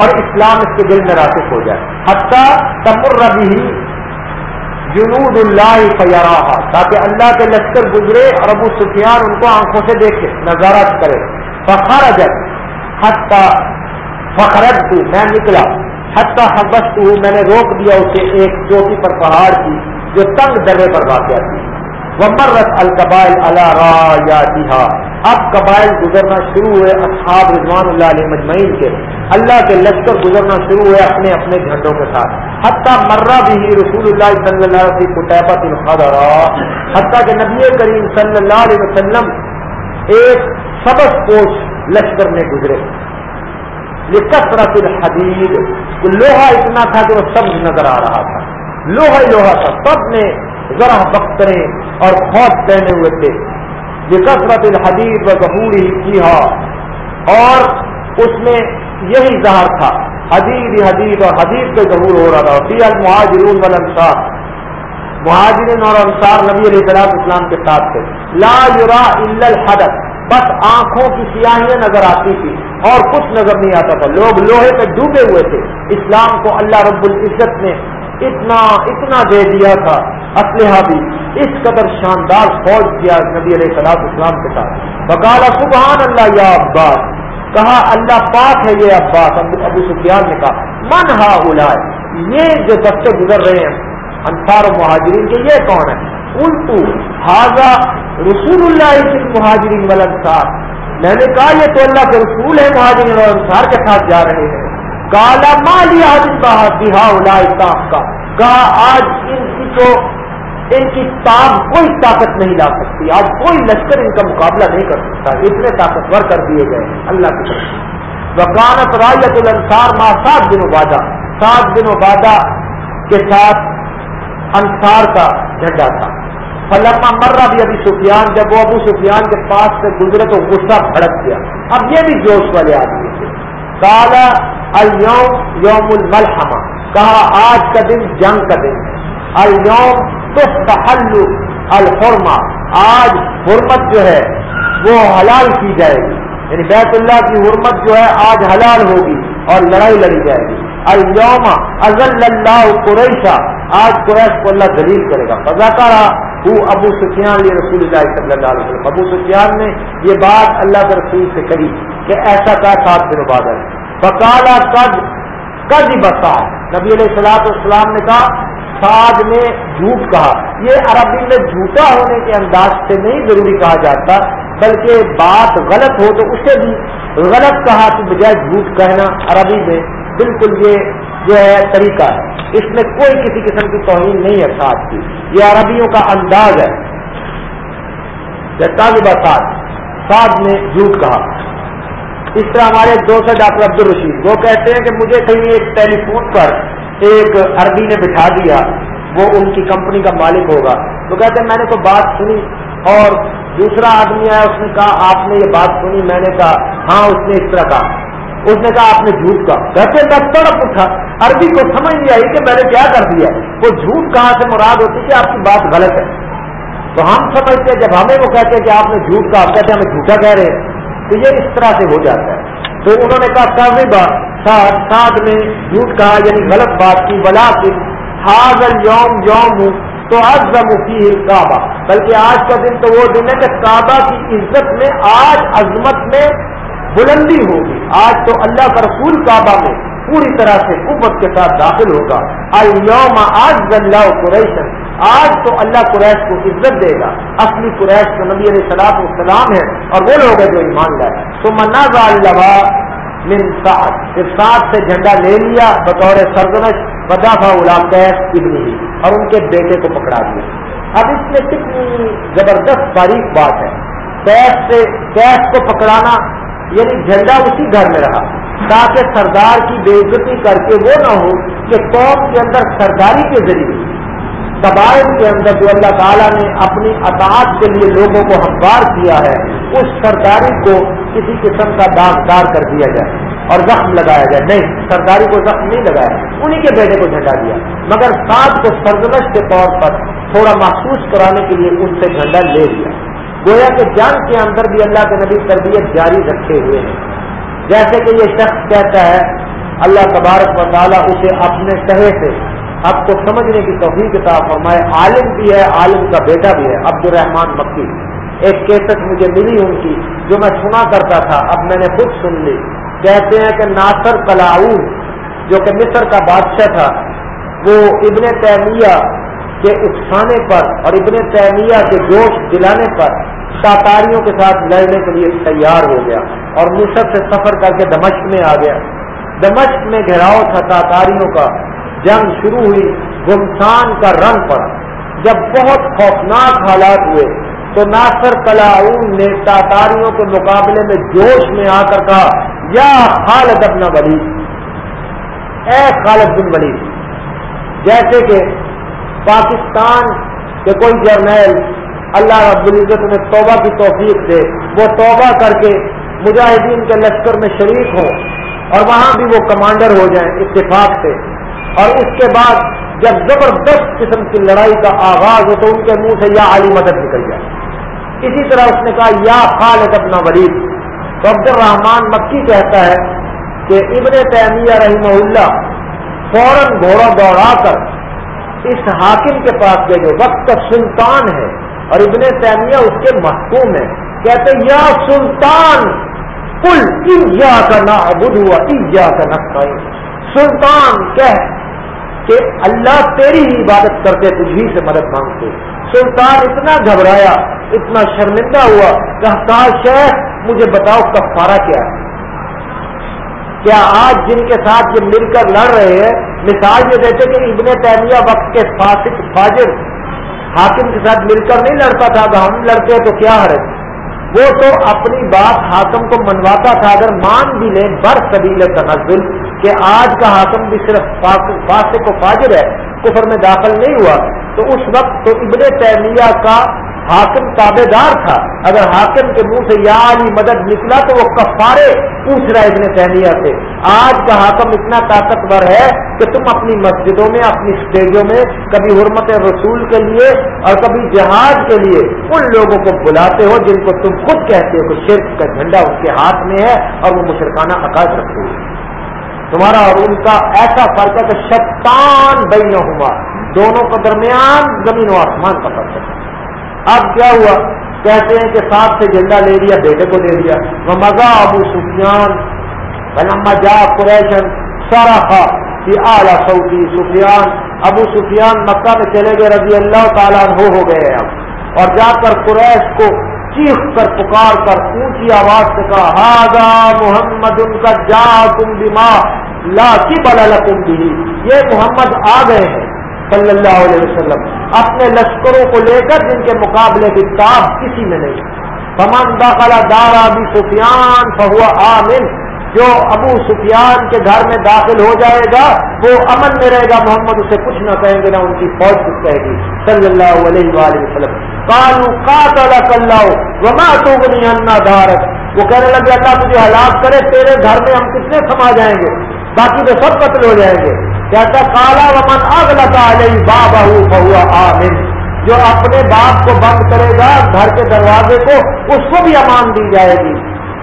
اور اسلام اس کے دل میں راسک ہو جائے۔ حتیٰ تمر ربی جنوب اللہ فیارا تاکہ اللہ کے لشکر گزرے اور ابو سفیان ان کو آنکھوں سے دیکھے نظارہ کرے۔ فخر جب حتہ فخرت تو میں نکلا۔ حتہ حبس تو میں نے روک دیا اسے ایک چوٹی پر پہاڑ کی، جو تنگ درے پر واقع تھی۔ ومرت القبائل اللہ را یا اب قبائل گزرنا شروع ہوئے اصحاب رضوان اللہ علیہ مجمعین کے۔ اللہ کے لشکر گزرنا شروع ہوئے اپنے اپنے جھنڈوں کے ساتھ۔ حتیٰ مرہ بھی رسول اللہ صلی اللہ علیہ وسلم الخر حتیٰ کہ نبی کریم صلی اللہ علیہ وسلم ایک سبق پوش لشکر میں گزرے۔ یہ کثرت الحدید لوہا اتنا تھا کہ وہ سبز نظر آ رہا تھا۔ لوہا لوہا تھا۔ سب نے ذرا بخترے اور خوف پہنے ہوئے تھے۔ یہ کثرت الحدید و ظہور ہی کی اور اس میں یہی ظاہر تھا حدید حدید اور حدید سے ظہور ہو رہا تھا۔ فی المہاجرون والانصار مہاجرین اور انصار نبی علیہ السلام اسلام کے ساتھ تھے۔ لا یرا الا الحدث۔ بس آنکھوں کی سیاہیاں نظر آتی تھی اور کچھ نظر نہیں آتا تھا۔ لوگ لوہے پہ ڈوبے ہوئے تھے۔ اسلام کو اللہ رب العزت نے اتنا اتنا دے دیا تھا اسلحہ ہاں بھی۔ اس قدر شاندار فوج کیا نبی علیہ السلام اسلام کے ساتھ۔ بکالا سبحان اللہ یا عباس۔ کہا، اللہ پاک ہے یہ عباس۔ ابو سفیان نے کہا، من ہا اولائے یہ جو بچے گزر رہے ہیں، انصار و مہاجرین کے یہ کون ہے الٹو حاضہ رسول اللہ مہاجرین والانصار۔ میں نے کہا، یہ تو اللہ کے رسول ہے مہاجرین اور انصار کے ساتھ جا رہے ہیں۔ کالا مالی کہا بہا الا کا کہا، آج ان کی تو ان کی تاب کوئی طاقت نہیں لا سکتی. آج کوئی لشکر ان کا مقابلہ نہیں کر سکتا. اتنے طاقتور کر دیے گئے اللہ کی طرف وکانت رایت الانصار ماں سات دنوں بعد سات دنوں بعد کے ساتھ انصار کا جھنڈا تھا۔ فلما مرہ بھی ابھی سفیان، جب وہ ابو سفیان کے پاس سے گزرے تو غصہ بھڑک گیا۔ اب یہ بھی جوش والے آدمی تھے۔ کالا الوم یوم الملحمہ کہا، آج کا دن جنگ کا دن ہے. الوم تستحل الحرما آج حرمت جو ہے، وہ حلال کی جائے گی. یعنی بیت اللہ کی حرمت جو ہے، آج حلال ہوگی اور لڑائی لڑی جائے گی. الوم ازل اللہ قریشہ آج قریش کو اللہ دلیل کرے گا. فضاکارہ وہ ابو سفیان یہ رسول اللہ صلی اللہ علیہ وسلم. ابو سفیان نے یہ بات اللہ کے رسول سے کری کہ ایسا کا سات دنوں بعد ہے بکالا قد قد بسا نبی علیہ السلاط السلام نے کہا سعد نے جھوٹ کہا۔ یہ عربی میں جھوٹا ہونے کے انداز سے نہیں ضروری کہا جاتا، بلکہ بات غلط ہو تو اسے بھی غلط کہا کہ بجائے جھوٹ کہنا عربی میں بالکل یہ جو ہے طریقہ ہے۔ اس میں کوئی کسی قسم کی توہین نہیں ہے ساتھ کی۔ یہ عربیوں کا انداز ہے۔ ساتھ ساتھ نے جھوٹ کہا۔ اس طرح ہمارے دوست ڈاکٹر عبد الرشید وہ کہتے ہیں کہ مجھے کہیں ایک ٹیلی فون پر ایک عربی نے بٹھا دیا، وہ ان کی کمپنی کا مالک ہوگا۔ تو کہتے ہیں، میں نے کوئی بات سنی اور دوسرا آدمی آیا، اس نے کہا، آپ نے یہ بات سنی، میں نے کہا ہاں اس نے اس طرح کہا۔ اس نے کہا، آپ نے جھوٹ کہا۔ کہتے دس تڑپ اٹھا۔ عربی کو سمجھ نہیں آئی کہ میں نے کیا کر دیا۔ وہ جھوٹ کہاں سے مراد ہوتی کہ آپ کی بات غلط ہے؟ تو ہم سمجھتے ہیں، جب ہمیں وہ کہتے ہیں کہ آپ نے جھوٹ کہا کہتے ہیں، ہمیں جھوٹا کہہ رہے ہیں۔ تو یہ اس طرح سے ہو جاتا ہے۔ تو انہوں نے کہا بات ساتھ میں جھوٹ کہا یعنی غلط بات کی بلا کی حاضر یوم یوم تو آج مفی کعبہ بلکہ آج کا دن تو وہ دن ہے کہ کعبہ کی عزت میں آج عظمت میں بلندی ہوگی۔ آج تو اللہ کا رسول کعبہ میں پوری طرح سے قوت کے ساتھ داخل ہوگا۔ الوم آج اللہ قریش آج تو اللہ قریش کو عزت دے گا، اصلی قریش تو نبی علیہ السلام السلام ہے اور وہ لوگ ہیں جو ایمان لائے۔ تو منازع اللہ من سعد، پھر ساتھ سے جھنڈا لے لیا بطور سرزنش بدافا غلام ابنی ہی، اور ان کے بیٹے کو پکڑا دیا۔ اب اس میں کتنی زبردست باریک بات ہے۔ کیس سے کیس کو پکڑانا یعنی جھنڈا اسی گھر میں رہا۔ تاکہ سردار کی بے عزتی کر کے وہ نہ ہو کہ قوم کے اندر سرداری کے ذریعے قبائل کے اندر جو اللہ تعالیٰ نے اپنی اطاعت کے لیے لوگوں کو ہموار کیا ہے، اس سرداری کو کسی قسم کا داغدار کر دیا جائے اور زخم لگایا جائے۔ نہیں، سرداری کو زخم نہیں لگایا انہیں کے بیٹے کو جھنڈا دیا۔ مگر ساتھ کو سرزنش کے طور پر تھوڑا محسوس کرانے کے لیے ان سے جھنڈا لے لیا۔ گویا کہ جنگ کے اندر بھی اللہ کے نبی تربیت جاری رکھے ہوئے ہیں۔ جیسے کہ یہ شخص کہتا ہے، اللہ تبارک و تعالیٰ اسے اپنے کہے سے آپ کو سمجھنے کی توفیق کتاب فرمائے، عالم بھی ہے، عالم کا بیٹا بھی ہے عبد الرحمان مکی۔ ایک کیسٹ مجھے ملی ان کی، جو میں سنا کرتا تھا، اب میں نے خود سن لی۔ کہتے ہیں کہ ناصر کلاؤن، جو کہ مصر کا بادشاہ تھا، وہ ابن تیمیہ کے اکسانے پر اور ابن تیمیہ کے جوش دلانے پر تاتاریوں کے ساتھ لڑنے کے لیے تیار ہو گیا اور مصر سے سفر کر کے دمشق میں آ گیا۔ دمشق میں گھیراؤ تھا تاتاریوں کا۔ جنگ شروع ہوئی گمسان کا رنگ پڑا۔ جب بہت خوفناک حالات ہوئے، تو ناصر کلاؤن نے تاتاریوں کے مقابلے میں جوش میں آ کر کہا، یا خالد ابن ولید۔ اے خالد بن ولید، جیسے کہ پاکستان کے کوئی جرنیل اللہ رب العزت میں توبہ کی توفیق دے، وہ توبہ کر کے مجاہدین کے لشکر میں شریک ہوں اور وہاں بھی وہ کمانڈر ہو جائیں، اتفاق سے۔ اور اس کے بعد جب زبردست قسم کی لڑائی کا آغاز ہو تو ان کے منہ سے یا علی مدد نکل جائے۔ اسی طرح اس نے کہا، یا خالد اپنا ولید۔ تو عبد الرحمان مکی کہتا ہے کہ ابن تیمیہ رحمہ اللہ فوراً گھوڑا دوڑا کر اس حاکم کے پاس گئے جو وقت کا سلطان ہے اور ابن تیمیہ اس کے محکوم ہے۔ کہتے یا سلطان کل کا نا ابد ہوا کا نقص سلطان کہہ کہ اللہ تیری ہی عبادت کرتے تجھی سے مدد مانگتے۔ سلطان اتنا گھبرایا، اتنا شرمندہ ہوا کہ شیخ، مجھے بتاؤ کفارہ کیا ہے؟ کیا آج جن کے ساتھ یہ مل کر لڑ رہے ہیں، مثال یہ دیتے کہ ابن تیمیہ وقت کے فاسق، فاجر، حاکم کے ساتھ مل کر نہیں لڑتا تھا، اگر ہم لڑتے تو کیا حرج؟ وہ تو اپنی بات حاکم کو منواتا تھا، اگر مان بھی لیں، بر سبیل تنزل۔ کہ آج کا حاکم بھی صرف فاسق و فاجر ہے، کفر میں داخل نہیں ہوا۔ تو اس وقت تو ابن تیمیہ کا حاکم تابے دار تھا۔ اگر حاکم کے منہ سے یا علی مدد نکلا تو وہ کفارے پوچھ رہا ہے ابن تیمیہ سے۔ آج کا حاکم اتنا طاقتور ہے کہ تم اپنی مسجدوں میں، اپنی اسٹیجوں میں، کبھی حرمت رسول کے لیے اور کبھی جہاز کے لیے ان لوگوں کو بلاتے ہو جن کو تم خود کہتے ہو کہ شرک کا جھنڈا ان کے ہاتھ میں ہے اور وہ مشرکانہ عقائد رکھتے ہیں تمہارا اور ان کا ایسا فرق ہے کہ شتان بین ہوا دونوں کے درمیان زمین و آسمان کا فرق ہے۔ اب کیا ہوا؟ کہتے ہیں کہ ساتھ سے جھنڈا لے لیا، بیٹے کو دے دیا وہ مزہ ابو سفیان بلما جا قریشن سارا خا یہ اعلیٰ سعودی سفیان ابو سفیان مکہ میں چلے گئے، رضی اللہ تعالیٰ ہو ہو گئے اب۔ اور جا کر قریش کو چیخ کر، پکار کر، اونچی آواز سے کہا ہاضا محمد ان کا جا کم بیما لا کی بلا بھی۔ یہ محمد آ گئے ہیں صلی اللہ علیہ وسلم۔ اپنے لشکروں کو لے کر جن کے مقابلے کی تاب کسی میں نہیں۔ پمن داخلہ دارا بھی سفیان فہوا عامن جو ابو سفیان کے گھر میں داخل ہو جائے گا، وہ امن میں رہے گا۔ محمد اسے کچھ نہ کہیں گے، نہ ان کی فوج کچھ کہے گی۔ صلی اللہ علیہ وآلہ وسلم۔ کالو کا وما تو انا دارت وہ کہنے لگے، اللہ تجھے ہلاک کرے، تیرے گھر میں ہم کتنے سما جائیں گے؟ باقی تو سب قتل ہو جائیں گے۔ کہتا کالا ومن اگ لگا علیہ بابا بہوا آمن۔ جو اپنے باپ کو بند کرے گا، گھر کے دروازے کو، اس کو بھی امان دی جائے گی۔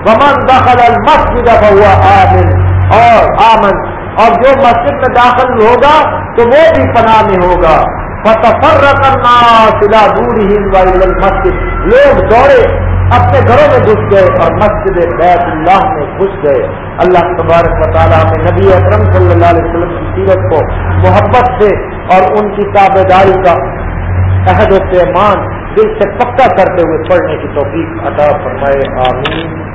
ومن دخل المسجد فهو آمن۔ اور آمن۔ اور جو مسجد میں داخل ہوگا، تو وہ بھی پناہ میں ہوگا۔ فتفر کرنا سلا دور ہی مسجد لوگ دوڑے۔ اپنے گھروں میں گھس گئے اور مسجد بیت اللہ میں گھس گئے۔ اللہ تبارک و تعالیٰ نے نبی اکرم صلی اللہ علیہ وسلم کی سیرت کو محبت سے اور ان کی تابے داری کا عہد و پیمان دل سے پکا کرتے ہوئے پڑھنے کی توفیق عطا فرمائے، آمین۔